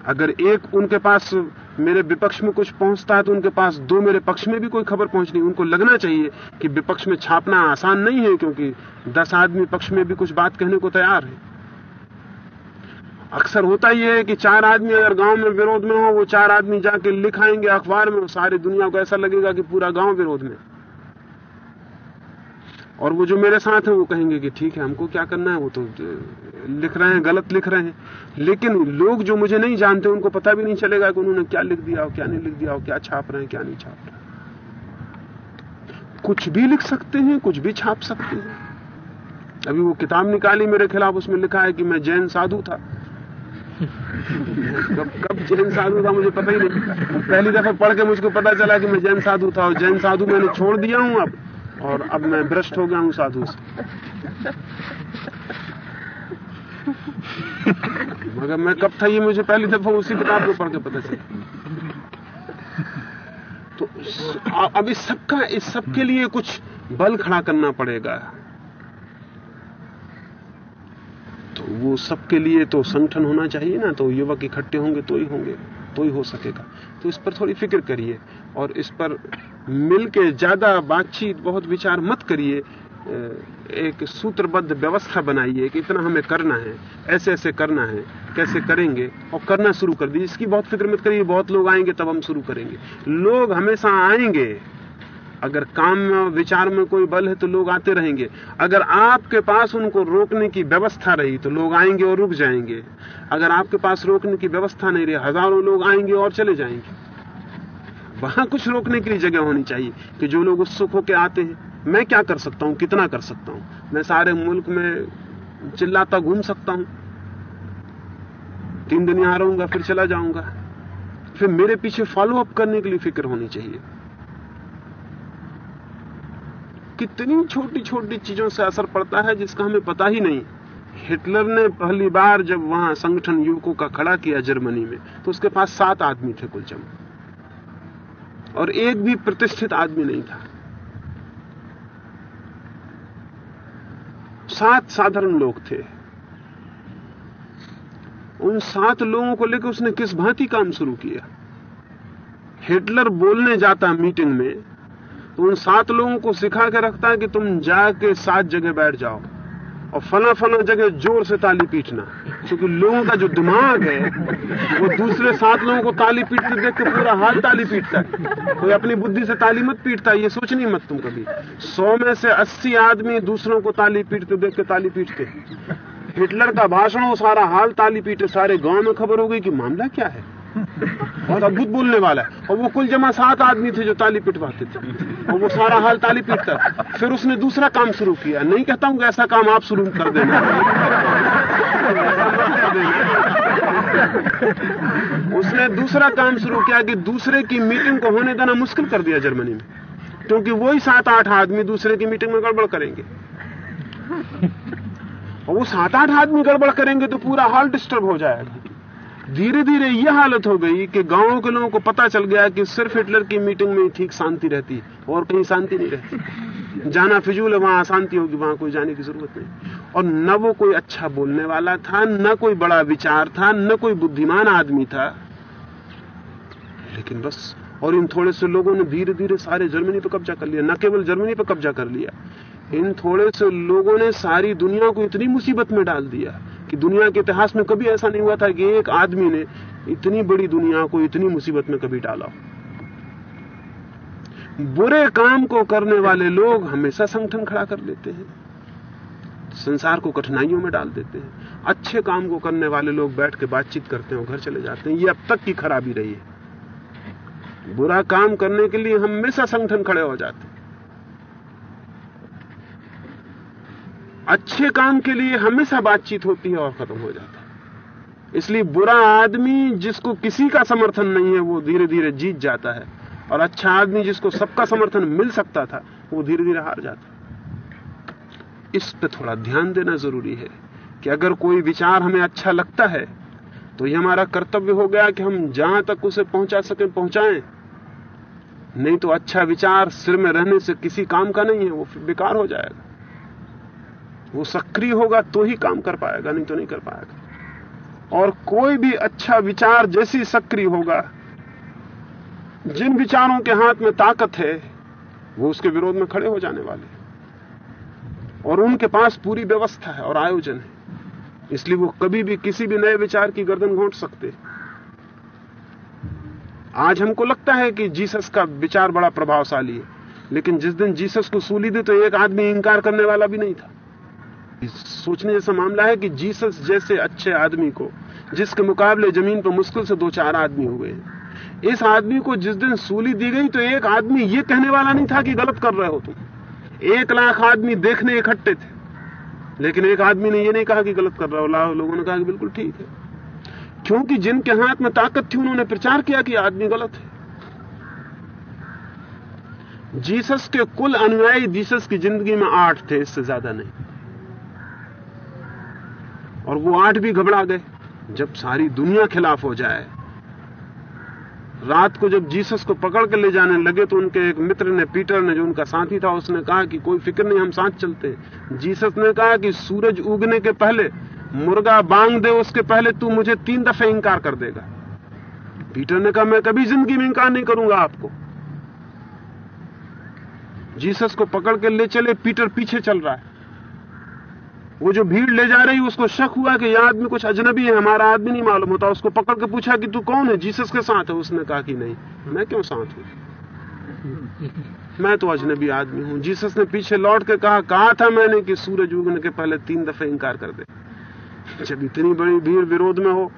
अगर एक उनके पास मेरे विपक्ष में कुछ पहुँचता है तो उनके पास दो मेरे पक्ष में भी कोई खबर पहुंचनी उनको लगना चाहिए कि विपक्ष में छापना आसान नहीं है क्योंकि दस आदमी पक्ष में भी कुछ बात कहने को तैयार है। अक्सर होता यह है कि चार आदमी अगर गाँव में विरोध में हो, वो चार आदमी जाके लिखाएँगे अखबार में सारी दुनिया को ऐसा लगेगा कि पूरा गाँव विरोध में और वो जो मेरे साथ है, वो कहेंगे कि ठीक है, हमको क्या करना है? वो तो लिख रहे हैं, गलत लिख रहे हैं। लेकिन लोग जो मुझे नहीं जानते, उनको पता भी नहीं चलेगा कि उन्होंने क्या लिख दिया हो क्या नहीं लिख दिया हो क्या छाप रहे हैं, क्या नहीं छाप रहे कुछ भी लिख सकते हैं, कुछ भी छाप सकते हैं। अभी वो किताब निकाली मेरे खिलाफ, उसमें लिखा है कि मैं जैन साधु था। कब कब जैन साधु था, मुझे पता ही नहीं। पहली दफ़ा पढ़ के मुझको पता चला कि मैं जैन साधु था, और जैन साधु मैंने छोड़ दिया हूँ अब। और अब मैं भ्रष्ट हो गया हूँ साधु से। मगर मैं कब था ये मुझे पहली दफ़ा उसी किताब को पढ़ के पता चला। तो अब इस सबका, इस सबके लिए कुछ बल खड़ा करना पड़ेगा। तो वो सबके लिए तो संगठन होना चाहिए ना तो युवक इकट्ठे होंगे तो ही होंगे। ही हो सकेगा। तो इस पर थोड़ी फ़िक्र करिए और इस पर मिल के ज़्यादा बातचीत, बहुत विचार मत करिए। एक सूत्रबद्ध व्यवस्था बनाइए कि इतना हमें करना है, ऐसे ऐसे करना है, कैसे करेंगे और करना शुरू कर दीजिए। इसकी बहुत फ़िक्र मत करिए, बहुत लोग आएँगे तब हम शुरू करेंगे। लोग हमेशा आएँगे। अगर काम में विचार में कोई बल है तो लोग आते रहेंगे। अगर आपके पास उनको रोकने की व्यवस्था रही तो लोग आएँगे और रुक जाएँगे। अगर आपके पास रोकने की व्यवस्था नहीं रही, हज़ारों लोग आएँगे और चले जाएँगे। वहाँ कुछ रोकने के लिए जगह होनी चाहिए कि जो लोग उत्सुक होकर आते हैं, मैं क्या कर सकता हूँ, कितना कर सकता हूँ? मैं सारे मुल्क में चिल्लाता घूम सकता हूँ। तीन दिन यहाँ रहूँगा, फिर चला जाऊँगा। फिर मेरे पीछे फॉलो अप करने के लिए फ़िक्र होनी चाहिए। कितनी छोटी छोटी चीज़ों से असर पड़ता है जिसका हमें पता ही नहीं। हिटलर ने पहली बार जब वहाँ संगठन युवकों का खड़ा किया जर्मनी में तो उसके पास सात आदमी थे कुल जमा। और एक भी प्रतिष्ठित आदमी नहीं था। सात साधारण लोग थे। उन सात लोगों को लेकर उसने किस भांति काम शुरू किया? हिटलर बोलने जाता मीटिंग में उन सात लोगों को सिखा के रखता है कि तुम जाके सात जगह बैठ जाओ और फना फना जगह ज़ोर से ताली पीटना। क्योंकि लोगों का जो दिमाग है, वो दूसरे सात लोगों को ताली पीटते देख के पूरा हाथ ताली पीटता है। कोई अपनी बुद्धि से ताली मत पीटता, ये सोचनी मत तुम कभी। सौ में से अस्सी आदमी दूसरों को ताली पीटते देख के ताली पीटते। हिटलर का भाषण हो, सारा हाल ताली पीटे, सारे गाँव में खबर हो गई कि मामला क्या है? बहुत अद्भुत बोलने वाला है। और वो कुल जमा सात आदमी थे जो ताली पिटवाते थे। और वो सारा हाल ताली पीटता। फिर उसने दूसरा काम शुरू किया। नहीं कहता हूँ कि ऐसा काम आप शुरू कर देना। उसने दूसरा काम शुरू किया कि दूसरे की मीटिंग को होने देना मुश्किल कर दिया जर्मनी में। क्योंकि वही सात आठ आदमी दूसरे की मीटिंग में गड़बड़ करेंगे। और वो सात आठ आदमी गड़बड़ करेंगे तो पूरा हाल डिस्टर्ब हो जाएगा। धीरे धीरे यह हालत हो गई कि गाँवों के लोगों को पता चल गया कि सिर्फ़ हिटलर की मीटिंग में ही ठीक शांति रहती और कहीं शांति नहीं रहती। जाना फिजूल है, वहाँ अशांति होगी, वहाँ कोई जाने की ज़रूरत नहीं। और न वो कोई अच्छा बोलने वाला था, न कोई बड़ा विचार था, न कोई बुद्धिमान आदमी था। लेकिन बस, और इन थोड़े से लोगों ने धीरे धीरे सारे जर्मनी पर कब्जा कर लिया, न केवल जर्मनी पर कब्जा कर लिया, इन थोड़े से लोगों ने सारी दुनिया को इतनी मुसीबत में डाल दिया कि दुनिया के इतिहास में कभी ऐसा नहीं हुआ था कि एक आदमी ने इतनी बड़ी दुनिया को इतनी मुसीबत में कभी डाला बुरे काम को करने वाले लोग हमेशा संगठन खड़ा कर लेते हैं, संसार को कठिनाइयों में डाल देते हैं। अच्छे काम को करने वाले लोग बैठ के बातचीत करते हैं और घर चले जाते हैं। ये अब तक की खराबी रही है। बुरा काम करने के लिए हमेशा संगठन खड़े हो जाते हैं। अच्छे काम के लिए हमेशा बातचीत होती है और खत्म हो जाता है। इसलिए बुरा आदमी जिसको किसी का समर्थन नहीं है, वो धीरे धीरे जीत जाता है। और अच्छा आदमी जिसको सबका समर्थन मिल सकता था, वो धीरे धीरे हार जाता है। इस पे थोड़ा ध्यान देना ज़रूरी है कि अगर कोई विचार हमें अच्छा लगता है तो ये हमारा कर्तव्य हो गया कि हम जहाँ तक उसे पहुँचा सके, पहुंचाएँ। नहीं तो अच्छा विचार सिर में रहने से किसी काम का नहीं है, वो बेकार हो जाएगा। वो सक्रिय होगा तो ही काम कर पाएगा, नहीं तो नहीं कर पाएगा। और कोई भी अच्छा विचार जैसी सक्रिय होगा, जिन विचारों के हाथ में ताकत है, वो उसके विरोध में खड़े हो जाने वाले और उनके पास पूरी व्यवस्था है और आयोजन है। इसलिए वो कभी भी किसी भी नए विचार की गर्दन घोंट सकते आज हमको लगता है कि जीसस का विचार बड़ा प्रभावशाली है, लेकिन जिस दिन जीसस को सूली दी तो एक आदमी इंकार करने वाला भी नहीं था। सोचने जैसा मामला है कि जीसस जैसे अच्छे आदमी को, जिसके मुकाबले ज़मीन पर मुश्किल से दो चार आदमी हुए। इस आदमी को जिस दिन सूली दी गई तो एक आदमी ये कहने वाला नहीं था कि गलत कर रहे हो तुम। एक लाख आदमी देखने इकट्ठे थे, लेकिन एक आदमी ने यह नहीं कहा कि गलत कर रहे हो। लोगों ने कहा कि बिल्कुल ठीक है। क्योंकि जिनके हाथ में ताकत थी, उन्होंने प्रचार किया कि आदमी गलत है। जीसस के कुल अनुयायी जीसस की ज़िंदगी में आठ थे, इससे ज़्यादा नहीं। और वो आठ भी घबरा गए जब सारी दुनिया खिलाफ हो जाए। रात को जब जीसस को पकड़ के ले जाने लगे तो उनके एक मित्र ने, पीटर ने, जो उनका साथी था, उसने कहा कि कोई फ़िक्र नहीं, हम साथ चलते जीसस ने कहा कि सूरज उगने के पहले, मुर्गा बांग दे, उसके पहले तू मुझे तीन दफे इंकार कर देगा। पीटर ने कहा, मैं कभी ज़िंदगी में इंकार नहीं करूँगा आपको। जीसस को पकड़ के ले चले, पीटर पीछे चल रहा है। वो जो भीड़ ले जा रही उसको शक हुआ कि यह आदमी कुछ अजनबी है, हमारा आदमी नहीं मालूम होता। उसको पकड़ के पूछा कि तू कौन है? जीसस के साथ है? उसने कहा कि नहीं। मैं क्यों साथ हूँ? मैं तो अजनबी आदमी हूँ। जीसस ने पीछे लौट के कहा कहा था मैंने कि सूरज उगने के पहले तीन दफे इंकार कर दे। जब इतनी बड़ी भीड़ विरोध में हो,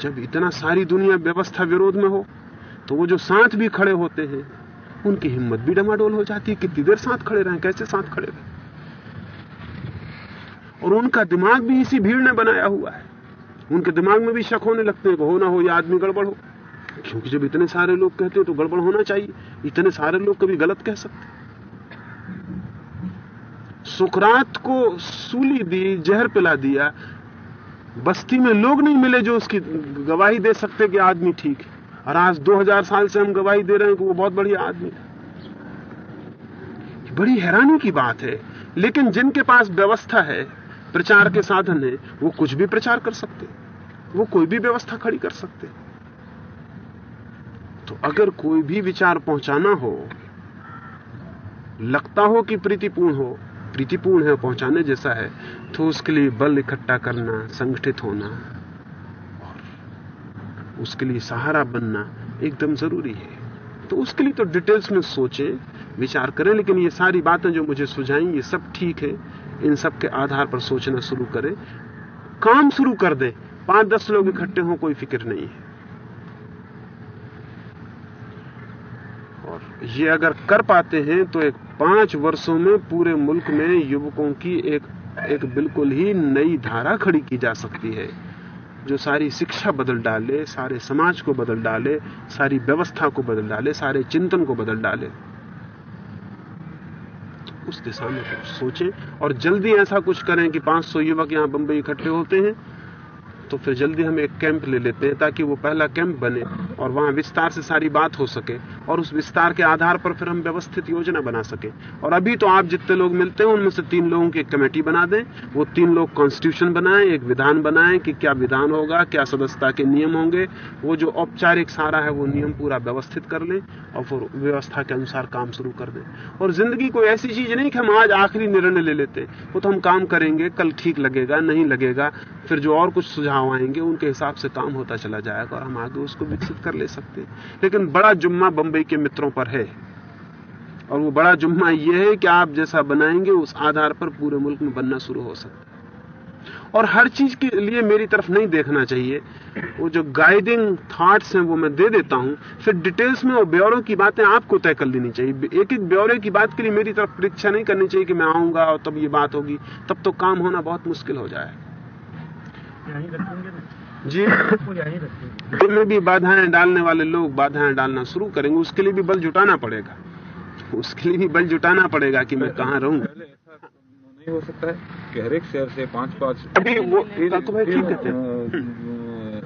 जब इतना सारी दुनिया व्यवस्था विरोध में हो तो वो जो साथ भी खड़े होते हैं, उनकी हिम्मत भी डमाडोल हो जाती है कितनी देर साथ खड़े रहे, कैसे साथ खड़े रहे? और उनका दिमाग भी इसी भीड़ ने बनाया हुआ है। उनके दिमाग में भी शक होने लगते हैं कि हो ना हो, या आदमी गड़बड़ हो। क्योंकि जब इतने सारे लोग कहते हैं तो गड़बड़ होना चाहिए। इतने सारे लोग कभी गलत कह सकते सुकरात को सूली दी, जहर पिला दिया। बस्ती में लोग नहीं मिले जो उसकी गवाही दे सकते कि आदमी ठीक है। और आज 2000 साल से हम गवाही दे रहे हैं कि वो बहुत बढ़िया आदमी है। बड़ी हैरानी की बात है। लेकिन जिनके पास व्यवस्था है प्रचार के साधन है, वो कुछ भी प्रचार कर सकते वो कोई भी व्यवस्था खड़ी कर सकते तो अगर कोई भी विचार पहुंचाना हो, लगता हो कि प्रीतिपूर्ण हो, प्रीतिपूर्ण है पहुँचाने जैसा है तो उसके लिए बल इकट्ठा करना, संगठित होना और उसके लिए सहारा बनना एकदम ज़रूरी है। तो उसके लिए तो डिटेल्स में सोचें विचार करें, लेकिन ये सारी बातें जो मुझे सुझाई ये सब ठीक है। इन सब के आधार पर सोचना शुरू करें। काम शुरू कर दें। पाँच दस लोग इकट्ठे हों, कोई फ़िक्र नहीं है। और ये अगर कर पाते हैं तो एक पाँच वर्षों में पूरे मुल्क में युवकों की एक एक बिल्कुल ही नई धारा खड़ी की जा सकती है, जो सारी शिक्षा बदल डाले, सारे समाज को बदल डाले, सारी व्यवस्था को बदल डाले, सारे चिंतन को बदल डाले। उस दिशा में कुछ सोचें और जल्दी ऐसा कुछ करें कि 500 युवक यहाँ बंबई इकट्ठे होते हैं। तो फिर जल्दी हम एक कैंप ले लेते हैं ताकि वो पहला कैंप बने और वहाँ विस्तार से सारी बात हो सके और उस विस्तार के आधार पर फिर हम व्यवस्थित योजना बना सके। और अभी तो आप जितने लोग मिलते हैं, उनमें से तीन लोगों की एक कमेटी बना दें। वो तीन लोग कॉन्स्टिट्यूशन बनाएँ, एक विधान बनाएँ कि क्या विधान होगा, क्या सदस्यता के नियम होंगे। वो जो औपचारिक सारा है, वो नियम पूरा व्यवस्थित कर लें और फिर व्यवस्था के अनुसार काम शुरू कर दें। और ज़िंदगी कोई ऐसी चीज़ नहीं कि हम आज आखिरी निर्णय ले लेते। वो तो हम काम करेंगे, कल ठीक लगेगा, नहीं लगेगा। फिर जो और कुछ सुझाव आएँगे, उनके हिसाब से काम होता चला जाएगा और हम आगे उसको विकसित कर ले सकते हैं। लेकिन बड़ा जुम्मा बंबई के मित्रों पर है। और वो बड़ा जुम्मा यह है कि आप जैसा बनाएँगे, उस आधार पर पूरे मुल्क में बनना शुरू हो सकता है। और हर चीज़ के लिए मेरी तरफ़ नहीं देखना चाहिए। वो जो गाइडिंग थॉट्स हैं वो मैं दे देता हूँ। फिर डिटेल्स में वो ब्यौरों की बातें आपको तय कर लेनी चाहिए। एक एक ब्यौरे की बात के लिए मेरी तरफ़ परीक्षा नहीं करनी चाहिए कि मैं आऊँगा और तब ये बात होगी। तब तो काम होना बहुत मुश्किल हो जी। दिल में भी बाधाएँ डालने वाले लोग बाधाएँ डालना शुरू करेंगे। उसके लिए भी बल जुटाना पड़ेगा। उसके लिए भी बल जुटाना पड़ेगा कि मैं कहाँ रहूँ। नहीं हो सकता है। कि हर एक शहर से पाँच पाँच अभी वो तो ठीक हैं।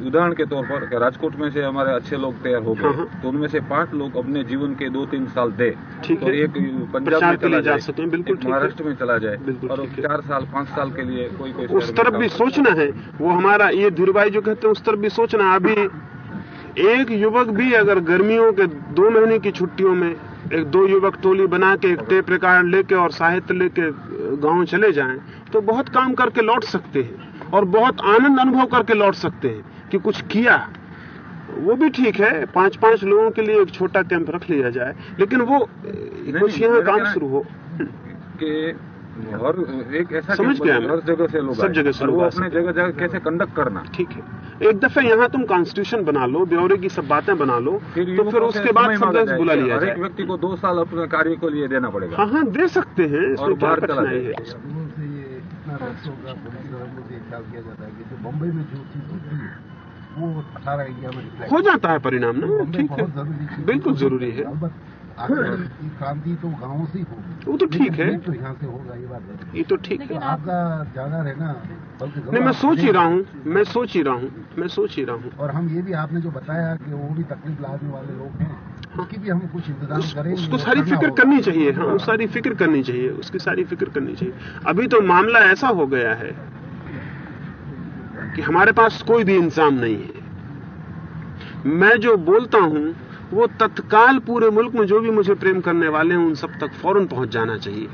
उदाहरण के तौर पर राजकोट में से हमारे अच्छे लोग तैयार हो गए तो उनमें से पाँच लोग अपने जीवन के दो तीन साल दे ठीक तो है। एक पंजाब में चला जा जाए महाराष्ट्र में चला जाए और चार साल पाँच साल के लिए कोई कोई उस तरफ़ भी सोचना है। वो हमारा ये धीरुभाई जो कहते हैं उस तरफ़ भी सोचना अभी एक युवक भी अगर गर्मियों के दो महीने की छुट्टियों में एक दो युवक टोली बना के एक टेप रिकॉर्ड लेके और साहित्य लेके गाँव चले जाएँ तो बहुत काम करके लौट सकते हैं और बहुत आनंद अनुभव करके लौट सकते हैं। कि कुछ किया वो भी ठीक है। पाँच पाँच लोगों के लिए एक छोटा कैंप रख लिया जाए लेकिन वो कुछ यहाँ काम शुरू हो। कि हर एक ऐसा समझ गया हर जगह से लोग सब जगह से लोग अपने जगह जगह कैसे कंडक्ट करना? ठीक है। एक दफे यहाँ तुम कॉन्स्टिट्यूशन बना लो ब्यौरे की सब बातें बना लो फिर तो फिर उसके बाद सब जगह बुला लिया हर एक व्यक्ति को दो साल अपने कार्य को लिए देना पड़ेगा। हाँ हाँ दे सकते हैं और इसमें बाहर चला कठिनाई है है बम्बई में जो चीज़ होती है वो अठारह इंडिया में reflect हो जाता है परिणाम ना? ठीक है। है। बिल्कुल ज़रूरी है। की क्रांति तो गाँव से ही होगी वो तो ठीक है। तो यहाँ से होगा ये बात ये तो ठीक तो है आपका ज़्यादा रहना बल्कि नहीं मैं सोच ही रहा हूँ मैं सोच ही रहा हूँ मैं सोच ही रहा हूँ। और हम ये भी आपने जो बताया कि वो भी तकलीफ़ लादने वाले लोग हैं उसकी भी हम कुछ इंतज़ाम करेंगे उसको सारी फ़िक्र करनी चाहिए हाँ सारी फ़िक्र करनी चाहिए उसकी सारी फ़िक्र करनी चाहिए। अभी तो मामला ऐसा हो गया है कि हमारे पास कोई भी इंतज़ाम नहीं है। मैं जो बोलता हूँ, वो तत्काल पूरे मुल्क में जो भी मुझे प्रेम करने वाले हैं, उन सब तक फ़ौरन पहुँच जाना चाहिए।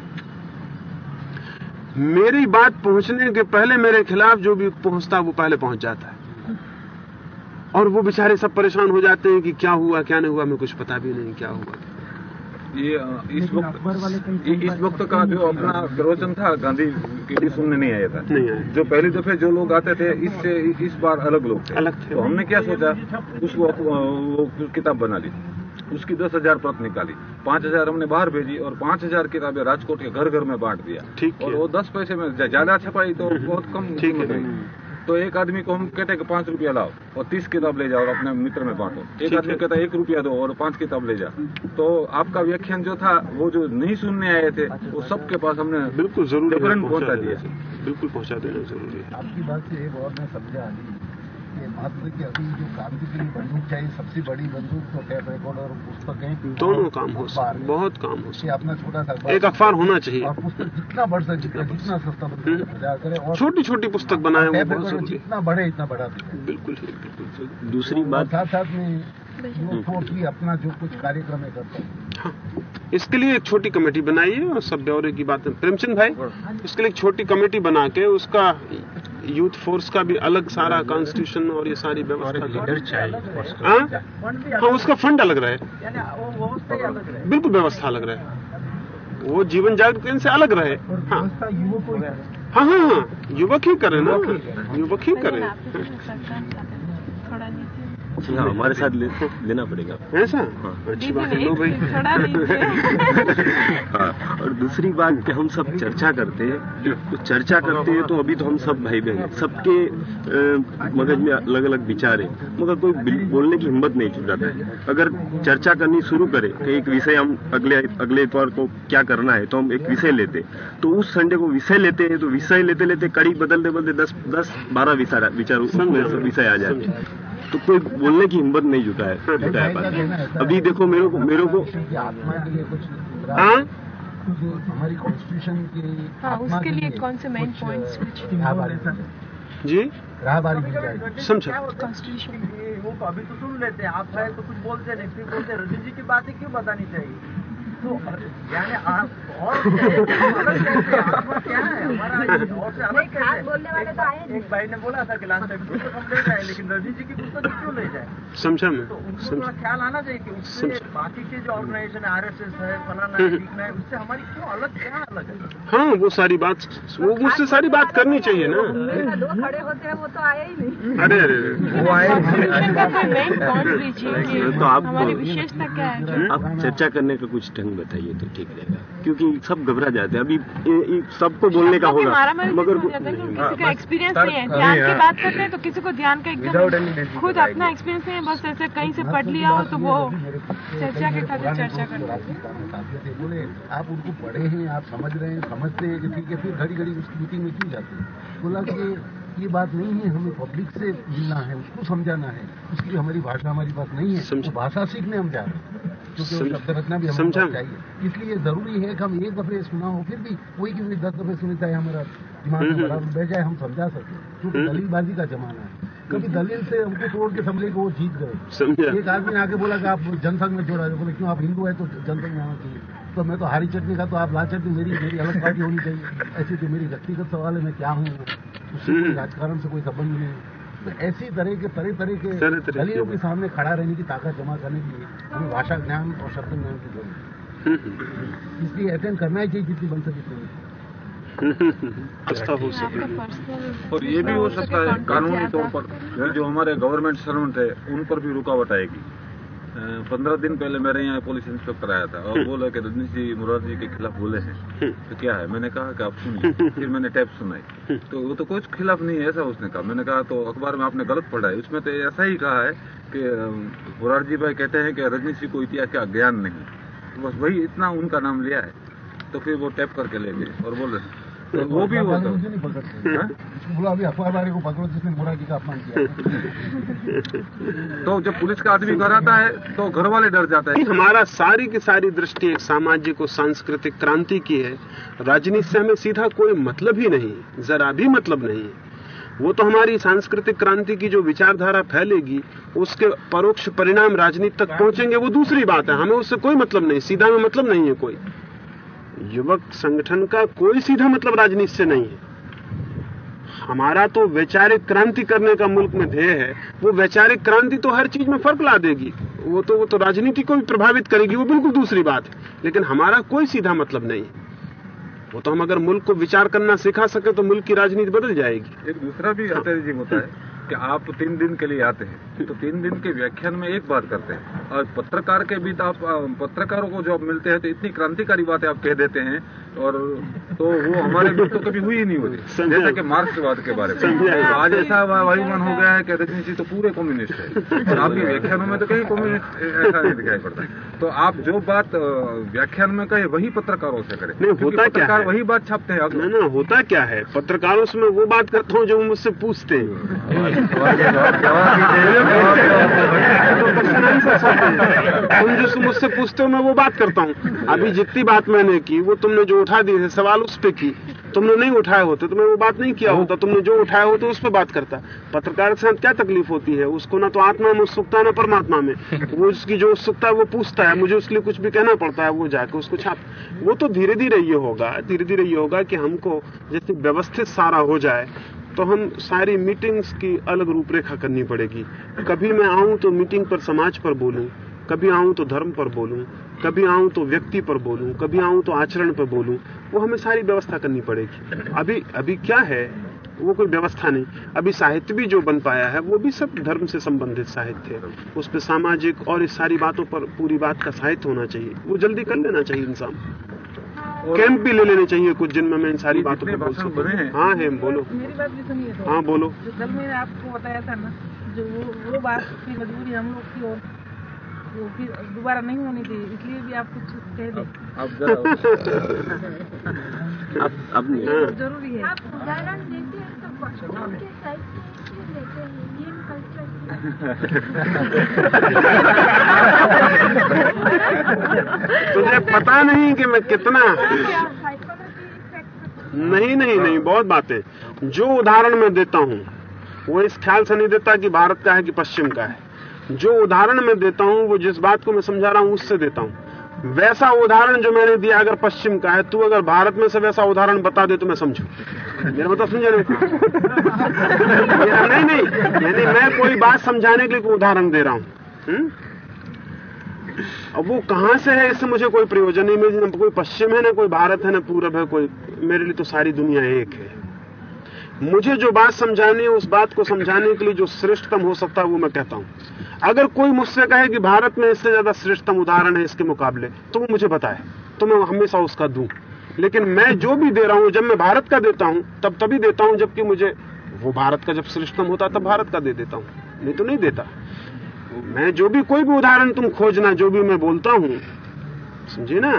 मेरी बात पहुँचने के पहले मेरे खिलाफ जो भी पहुँचता, वो पहले पहुँच जाता है। और वो बेचारे सब परेशान हो जाते हैं कि क्या हुआ, क्या नहीं हुआ मैं कुछ पता भी नहीं क्या हुआ। ये इस वक्त इस वक्त का जो अपना प्रवचन था गांधी के भी सुनने नहीं आया था। नहीं जो पहली दफे जो लोग आते थे इससे इस बार अलग लोग थे। अलग थे। तो हमने क्या सोचा? उसको वो किताब बना ली। उसकी दस हज़ार प्रत निकाली। पाँच हज़ार हमने बाहर भेजी और पाँच हज़ार किताबें राजकोट के घर घर में बांट दिया। ठीक और वो दस पैसे में ज़्यादा छपाई तो बहुत कम ठीक है। तो एक आदमी को हम कहते हैं कि पाँच रुपया लाओ और तीस किताब ले जाओ और अपने मित्र में बांटो। एक आदमी कहता है एक रुपया दो और पाँच किताब ले जा। तो आपका व्याख्यान जो था वो जो नहीं सुनने आए थे वो सबके पास हमने बिल्कुल ज़रूरी पहुँचा दिया। बिल्कुल पहुँचा देना ज़रूरी है। आपकी बात से एक और मैं समझा मात्र कि अभी जो काम के लिए बंदूक चाहिए सबसे बड़ी बंदूक तो टेप रिकॉर्ड और पुस्तकें दोनों काम हो। सकते बहुत काम हो सकते अपना छोटा सा एक अखबार होना चाहिए। और पुस्तक जितना बढ़ सके जितना जितना सस्ता प्रचार करे और छोटी छोटी पुस्तक बनाए जितना बढ़े इतना बढ़ा बिल्कुल बिल्कुल दूसरी बात साथ साथ में फोर्स भी अपना जो कुछ कार्यक्रम है करता है। हाँ। इसके लिए एक छोटी कमेटी बनाइए और सब ब्यौरे की बात। प्रेमचंद भाई इसके लिए एक छोटी कमेटी बना के उसका यूथ फोर्स का भी अलग सारा कॉन्स्टिट्यूशन और ये सारी व्यवस्था लीडर चाहिए हाँ? हाँ उसका फंड अलग रहे। बिल्कुल व्यवस्था अलग रहे। वो जीवन जागरण से अलग रहे। हाँ। ही हाँ हाँ हाँ। युवक ही करें ना। युवक ही करें। नीचे हाँ हमारे साथ ले, लेना पड़ेगा। ऐसा? हाँ। अच्छी बात है लो भाई। हाँ और दूसरी बात कि हम सब चर्चा करते हैं। तो चर्चा करते हैं तो अभी तो हम सब भाई बहन सबके मगज में अलग अलग विचार है। मगर कोई बोलने की हिम्मत नहीं जुटाता है। अगर चर्चा करनी शुरू करें कि एक विषय हम अगले अगले इतवार को क्या करना है तो हम एक विषय लेते तो उस संडे को विषय लेते हैं तो विषय लेते लेते कड़ी बदलते बदलते दस दस बारह विचार विचार विषय आ जाते हैं। तो कोई बोलने की हिम्मत नहीं जुटा है जुटाया पाता अभी देखो मेरे को मेरे को की आत्मा के लिए कुछ हाँ हमारी कॉन्स्टिट्यूशन की हाँ आत्मा उसके के लिए कौन से मेन पॉइंट्स कुछ जी? राहबारी मिल जाएगी समझा। कॉन्स्टिट्यूशन वो अभी तो सुन लेते हैं आप है तो कुछ बोलते नहीं फिर बोलते हैं रजनी जी की बातें क्यों बतानी चाहिए? तो यानी आप और क्या है? हमारा और से अलग कैसे? बोलने वाले तो आए एक भाई ने बोला था कि लास्ट टाइम पुस्तक हम ले जाए लेकिन जी की पुस्तक क्यों ले जाए। समझा मैं। तो उनको थोड़ा ख्याल आना चाहिए कि उससे बाकी के जो ऑर्गेनाइजेशन है आरएसएस है फलाना है लिखना है उससे हमारी क्यों अलग क्या अलग है? हाँ वो सारी बात वो मुझसे सारी बात करनी चाहिए ना। दो खड़े होते हैं वो तो आया ही नहीं। अरे अरे वो आए तो आप- हमारी विशेषता क्या है? आप चर्चा करने का कुछ ढंग बताइए तो ठीक रहेगा। क्योंकि सब घबरा जाते हैं। अभी सबको बोलने का होगा। मगर जाता है एक्सपीरियंस नहीं है। हाँ, ध्यान की। बात करते हैं तो किसी को ध्यान का एकदम खुद अपना एक्सपीरियंस नहीं है बस ऐसे कहीं से पढ़ लिया हो तो वो चर्चा के खातिर चर्चा करते हैं। बोले आप उनको पढ़े हैं आप समझ रहे हैं समझते हैं कि ठीक है फिर घड़ी घड़ी उस मीटिंग में क्यों जाते हैं? बोला कि ये बात नहीं है हमें पब्लिक से मिलना है उसको समझाना है उसकी हमारी भाषा हमारी पास नहीं है भाषा सीखने हम जा रहे हैं। क्योंकि समझ-। चाहिए। इसलिए ज़रूरी है कि हम एक दफे सुना हो फिर भी वही की वही दस दफे सुनी चाहे हमारा दिमाग में हम्म। बराबर बैठ जाए हम समझा सके। क्योंकि हम्म। दलीलबाजी का जमाना है। कभी दलील से हमको तोड़ के समझे कि वो जीत गए। एक आदमी ने आके बोला कि आप जनसंघ में जोड़ा बोले क्यों आप हिंदू है तो जनसंघ में आना चाहिए। तो मैं तो हरी चटनी का तो आप लाल चटनी मेरी मेरी अलग पार्टी होनी चाहिए। ऐसी तो मेरी व्यक्तिगत सवाल है मैं क्या हूँ? उससे कोई राजकारण से कोई संबंध नहीं तो ऐसी तरह के तरह तरह के तरह के। सामने खड़ा रहने की ताकत जमा करने के लिए हमें भाषा ज्ञान और शब्द ज्ञान की ज़रूरत है। इसलिए अटेंड करना ही चाहिए जितनी बन सके उतनी। हो सके। और ये भी हो सकता है कानूनी तौर पर जो हमारे गवर्नमेंट सर्वेंट है उन पर भी रुकावट आएगी। पंद्रह दिन पहले मेरे यहाँ पुलिस इंस्पेक्टर आया था और बोला कि रजनीश जी मुरार जी के खिलाफ बोले हैं। तो क्या है? मैंने कहा कि आप सुनिए। फिर मैंने टैप सुनाई। तो वो तो कुछ खिलाफ नहीं है ऐसा उसने कहा। मैंने कहा तो अखबार में आपने गलत पढ़ा है। उसमें तो ऐसा ही कहा है कि मुरारजी भाई कहते हैं कि रजनीश जी को इतिहास का ज्ञान नहीं तो बस वही इतना उनका नाम लिया है। तो फिर वो टैप करके ले गए और बोल रहे वो भी होता नहीं हाँ? उसको बोला अभी अखबार वाले को पकड़ो जिसने मोराजी का अपमान किया तो जब पुलिस का आदमी घर आता है तो घर वाले डर जाते हैं। हमारा सारी की सारी दृष्टि एक सामाजिक और सांस्कृतिक क्रांति की है। राजनीति से हमें सीधा कोई मतलब ही नहीं जरा भी मतलब नहीं है। वो तो हमारी सांस्कृतिक क्रांति की जो विचारधारा फैलेगी उसके परोक्ष परिणाम राजनीति तक पहुँचेंगे वो दूसरी बात है। हमें उससे कोई मतलब नहीं सीधा में मतलब नहीं है कोई। युवक संगठन का कोई सीधा मतलब राजनीति से नहीं है। हमारा तो वैचारिक क्रांति करने का मुल्क में ध्येय है। वो वैचारिक क्रांति तो हर चीज़ में फ़र्क ला देगी। वो तो वो तो राजनीति को भी प्रभावित करेगी, वो बिल्कुल दूसरी बात है। लेकिन हमारा कोई सीधा मतलब नहीं है। वो तो हम अगर मुल्क को विचार करना सिखा सके तो मुल्क की राजनीति बदल जाएगी। एक दूसरा भी आचार्य जी होता है। कि आप तीन दिन के लिए आते हैं। तो तीन दिन के व्याख्यान में एक बात करते हैं। और पत्रकार के बीच आप पत्रकारों को जो आप मिलते हैं तो इतनी क्रांतिकारी बातें आप कह देते हैं और तो वो हमारे बीच तो कभी हुई ही नहीं होती। जैसे कि मार्क्सवाद के बारे में। तो आज ऐसा वायुमान हो गया है कि रजनी जी तो पूरे कम्युनिस्ट है। और आपके व्याख्यानों में तो कहीं कम्युनिस्ट ऐसा नहीं दिखाई पड़ता। तो आप जो बात व्याख्यान में कहे वही पत्रकारों से करें। नहीं, होता क्या पत्रकार है? वही बात छापते हैं ना होता क्या है? पत्रकारों से मैं वो बात करता हूँ जो मुझसे पूछते हैं तो। तुम जो मुझसे पूछते हो, मैं वो बात करता हूँ। अभी जितनी बात मैंने की, वो तुमने जो उठा दी है, सवाल उस पे की। तुमने नहीं उठाए होते तो मैं वो बात नहीं किया होता। तुमने जो उठाया होता उस पर बात करता। पत्रकार के साथ क्या तकलीफ़ होती है? उसको ना तो आत्मा में उत्सुकता है ना परमात्मा में। वो उसकी जो उत्सुकता है, वो पूछता है। मुझे उसके लिए कुछ भी कहना पड़ता है, वो जाके उसको छाप। वो तो धीरे धीरे ये होगा धीरे धीरे ये होगा कि हमको जैसे व्यवस्थित सारा हो जाए तो हम सारी मीटिंग्स की अलग रूपरेखा करनी पड़ेगी। कभी मैं आऊँ तो मीटिंग पर समाज पर बोलूँ, कभी आऊँ तो धर्म पर बोलूँ, कभी आऊँ तो व्यक्ति पर बोलूँ, कभी आऊँ तो आचरण पर बोलूँ, वो हमें सारी व्यवस्था करनी पड़ेगी। अभी अभी क्या है? वो कोई व्यवस्था नहीं। अभी साहित्य भी जो बन पाया है, वो भी सब धर्म से संबंधित साहित्य है। उस पर सामाजिक और इस सारी बातों पर पूरी बात का साहित्य होना चाहिए। वो जल्दी कर लेना चाहिए इंसान। कैंप भी ले लेने चाहिए कुछ जिनमें मैं इन सारी बातों पर बोल सकूँ हैं, हाँ। है बोलो। मेरी बात भी सुनिए तो। हाँ बोलो। जो कल मैंने आपको बताया था ना जो वो वो बात की मजबूरी हम लोग की और वो फिर दोबारा नहीं होनी थी इसलिए भी आप कुछ कह दें। आप अब हाँ। ज़रूरी है। आप उदाहरण देते हैं तो के साहित्य से लेते हैं तुझे पता नहीं कि मैं कितना नहीं नहीं नहीं, बहुत बातें। जो उदाहरण मैं देता हूँ, वो इस ख्याल से नहीं देता कि भारत का है कि पश्चिम का है। जो उदाहरण मैं देता हूँ, वो जिस बात को मैं समझा रहा हूँ, उससे देता हूँ। वैसा उदाहरण जो मैंने दिया, अगर पश्चिम का है, तू अगर भारत में से वैसा उदाहरण बता दे तो मैं समझू। मेरा मतलब समझे नहीं नहीं नहीं, यानी मैं कोई बात समझाने के लिए कोई उदाहरण दे रहा हूँ। हम्म? अब वो कहाँ से है, इससे मुझे कोई प्रयोजन नहीं न कोई पश्चिम है, ना कोई भारत है, ना पूरब है, कोई, मेरे लिए तो सारी दुनिया एक है। मुझे जो बात समझानी है, उस बात को समझाने के लिए जो श्रेष्ठतम हो सकता है, वो मैं कहता हूँ। अगर कोई मुझसे कहे कि भारत में इससे ज़्यादा श्रेष्ठतम उदाहरण है इसके मुकाबले तो वो मुझे बताए तो मैं हमेशा उसका दूँ। लेकिन मैं जो भी दे रहा हूँ, जब मैं भारत का देता हूँ, तब तभी देता हूँ, जबकि मुझे वो भारत का जब श्रेष्ठतम होता, तब भारत का दे देता हूँ। नहीं तो नहीं देता। मैं जो भी, कोई भी उदाहरण तुम खोजना, जो भी मैं बोलता हूँ, समझे ना?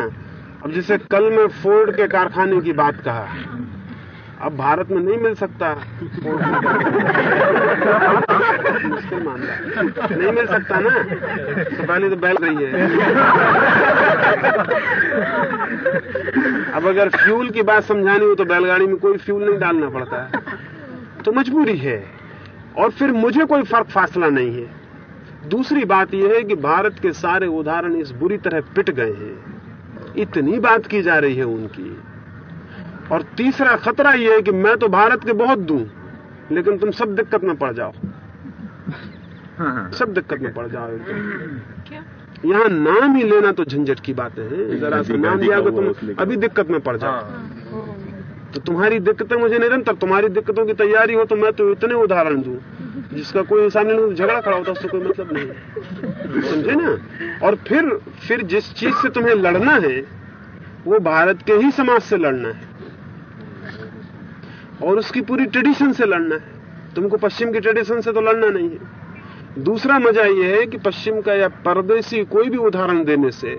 अब जैसे कल मैं फोर्ड के कारखाने की बात कहा। अब भारत में नहीं मिल सकता। मुश्किल मामला नहीं मिल सकता ना? तो पहले तो बैल रही है। अब अगर फ्यूल की बात समझानी हो तो बैलगाड़ी में कोई फ्यूल नहीं डालना पड़ता। है तो मजबूरी है। और फिर मुझे कोई फ़र्क फासला नहीं है। दूसरी बात यह है कि भारत के सारे उदाहरण इस बुरी तरह पिट गए हैं। इतनी बात की जा रही है उनकी। और तीसरा खतरा यह है कि मैं तो भारत के बहुत दूँ लेकिन तुम सब दिक्कत में पड़ जाओ। सब दिक्कत में पड़ जाओ। क्या? यहाँ नाम ही लेना तो झंझट की बातें हैं। जरा सा नाम लिया का तुम अभी दिक्कत में पड़ जाओ। हाँ। तो तुम्हारी दिक्कतें मुझे निरंतर तुम्हारी दिक्कतों की तैयारी हो तो मैं तो इतने उदाहरण दूँ जिसका कोई इंसान नहीं झगड़ा खड़ा होता उससे कोई मतलब नहीं। समझे ना? और फिर फिर जिस चीज़ से तुम्हें लड़ना है वो भारत के ही समाज से लड़ना है। और उसकी पूरी ट्रेडिशन से लड़ना है। तुमको पश्चिम की ट्रेडिशन से तो लड़ना नहीं है। दूसरा मज़ा यह है कि पश्चिम का या परदेसी कोई भी उदाहरण देने से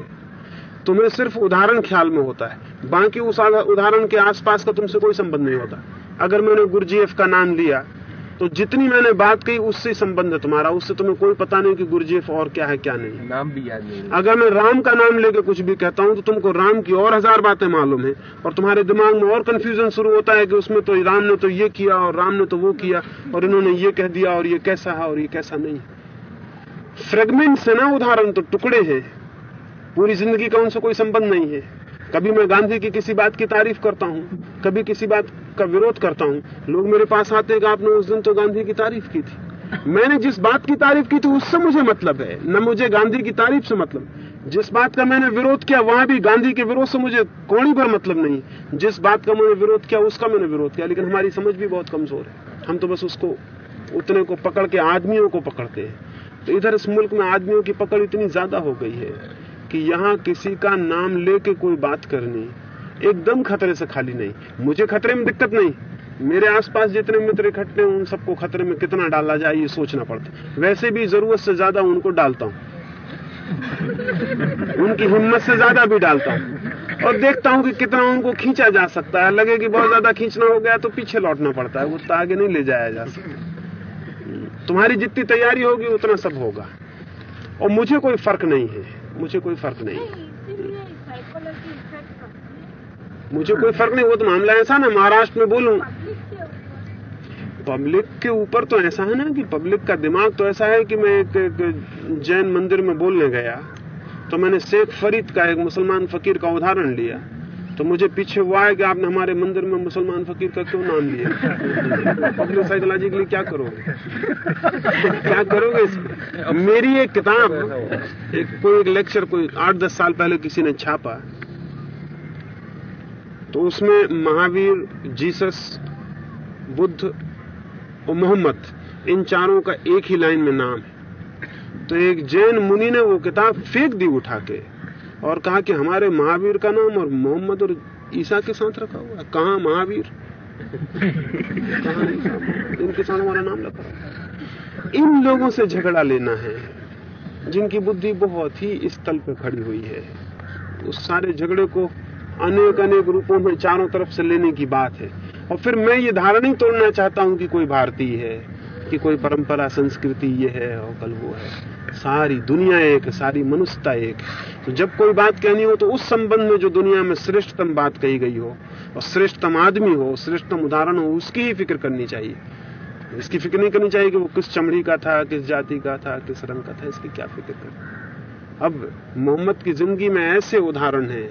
तुम्हें सिर्फ़ उदाहरण ख्याल में होता है। बाकी उस उदाहरण के आसपास का तुमसे कोई संबंध नहीं होता। अगर मैंने गुरजीएफ का नाम लिया तो जितनी मैंने बात कही उससे संबंध है तुम्हारा। उससे तुम्हें कोई पता नहीं कि गुरजीएफ और क्या है क्या नहीं। नाम भी याद नहीं अगर मैं राम का नाम लेके कुछ भी कहता हूँ तो तुमको राम की और हज़ार बातें मालूम है। और तुम्हारे दिमाग में और कंफ्यूजन शुरू होता है कि उसमें तो राम ने तो ये किया और राम ने तो वो किया और इन्होंने ये कह दिया और ये कैसा है और ये कैसा नहीं फ्रेगमेंट से ना उदाहरण तो टुकड़े हैं। पूरी ज़िंदगी का उनसे कोई संबंध नहीं है। कभी मैं गांधी की किसी बात की तारीफ़ करता हूँ, कभी किसी बात का विरोध करता हूँ। लोग मेरे पास आते हैं कि आपने उस दिन तो गांधी की तारीफ़ की थी। मैंने जिस बात की तारीफ़ की थी, उससे मुझे मतलब है, न मुझे गांधी की तारीफ़ से मतलब। जिस बात का मैंने विरोध किया, वहाँ भी गांधी के विरोध से मुझे कोई भर मतलब नहीं। जिस बात का मैंने विरोध किया, उसका मैंने विरोध किया, लेकिन हमारी समझ भी बहुत कमज़ोर है। हम तो बस उसको, उतने को पकड़ के आदमियों को पकड़ते हैं। तो इधर इस मुल्क में आदमियों की पकड़ इतनी ज़्यादा हो गई है। कि यहाँ किसी का नाम लेके कोई बात करनी एकदम खतरे से खाली नहीं। मुझे खतरे में दिक्कत नहीं। मेरे आसपास जितने मित्र इकट्ठे हैं, उन सबको खतरे में कितना डाला जाए, ये सोचना पड़ता वैसे भी ज़रूरत से ज़्यादा उनको डालता हूँ। उनकी हिम्मत से ज़्यादा भी डालता हूँ। और देखता हूँ कि कितना उनको खींचा जा सकता है। लगे कि बहुत ज़्यादा खींचना हो गया तो पीछे लौटना पड़ता है। उतना आगे नहीं ले जाया जा सकता। तुम्हारी जितनी तैयारी होगी, उतना सब होगा। और मुझे कोई फ़र्क नहीं है। मुझे कोई फ़र्क नहीं। मुझे कोई फ़र्क नहीं वो तो मामला ऐसा ना महाराष्ट्र में बोलूँ। पब्लिक के ऊपर। पब्लिक के ऊपर तो ऐसा है ना कि पब्लिक का दिमाग तो ऐसा है कि मैं एक, एक जैन मंदिर में बोलने गया तो मैंने शेख फरीद का एक मुसलमान फकीर का उदाहरण लिया। तो मुझे पीछे हुआ है कि आपने हमारे मंदिर में मुसलमान फकीर का क्यों नाम लिया? पब्लिक साइकोलॉजी के लिए क्या करोगे? क्या करोगे मेरी एक किताब, एक कोई एक लेक्चर, कोई आठ दस साल पहले किसी ने छापा। तो उसमें महावीर, जीसस, बुद्ध और मोहम्मद, इन चारों का एक ही लाइन में नाम है। तो एक जैन मुनि ने वो किताब फेंक दी उठा के। और कहा कि हमारे महावीर का नाम और मोहम्मद और ईसा के साथ रखा हुआ है। कहा महावीर? इनके साथ हमारा नाम हुआ इन लोगों से झगड़ा लेना है, जिनकी बुद्धि बहुत ही इस तल पे खड़ी हुई है। उस सारे झगड़े को अनेक अनेक रूपों में चारों तरफ़ से लेने की बात है। और फिर मैं ये धारणा नहीं तोड़ना चाहता हूँ कि कोई भारतीय है, कि कोई परंपरा, संस्कृति ये है और कल वो है। सारी दुनिया एक है सारी मनुष्यता एक। है तो जब कोई बात कहनी हो तो उस संबंध में जो दुनिया में श्रेष्ठतम बात कही गई हो और श्रेष्ठतम आदमी हो श्रेष्ठतम उदाहरण हो उसकी ही फ़िक्र करनी चाहिए। इसकी फ़िक्र नहीं करनी चाहिए कि वो किस चमड़ी का था किस जाति का था किस रंग का था इसकी क्या फ़िक्र कर अब मोहम्मद की ज़िंदगी में ऐसे उदाहरण है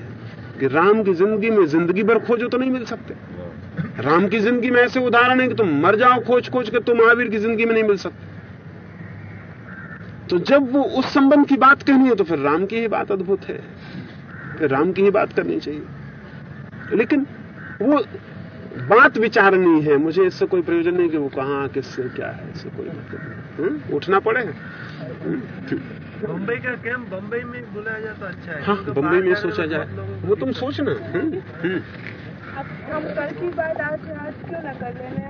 कि राम की ज़िंदगी में ज़िंदगी भर खोजो तो नहीं मिल सकते। राम की ज़िंदगी में ऐसे उदाहरण है कि तुम मर जाओ खोज खोज के तो महावीर की ज़िंदगी में नहीं मिल सकते। तो जब वो उस संबंध की बात कहनी है तो फिर राम की ही बात अद्भुत है। फिर राम की ही बात करनी चाहिए। लेकिन वो बात विचारनी है। मुझे इससे कोई प्रयोजन नहीं कि वो कहाँ किससे क्या है इससे कोई मतलब नहीं। हम्म? उठना पड़ेगा हम्म? बम्बई का कैंप बम्बई में बुलाया जाए तो अच्छा है। हाँ बम्बई में सोचा जाए लोगों वो तुम सोचना। हम्म? अब हम कल की बात आज आज क्यों ना कर लेने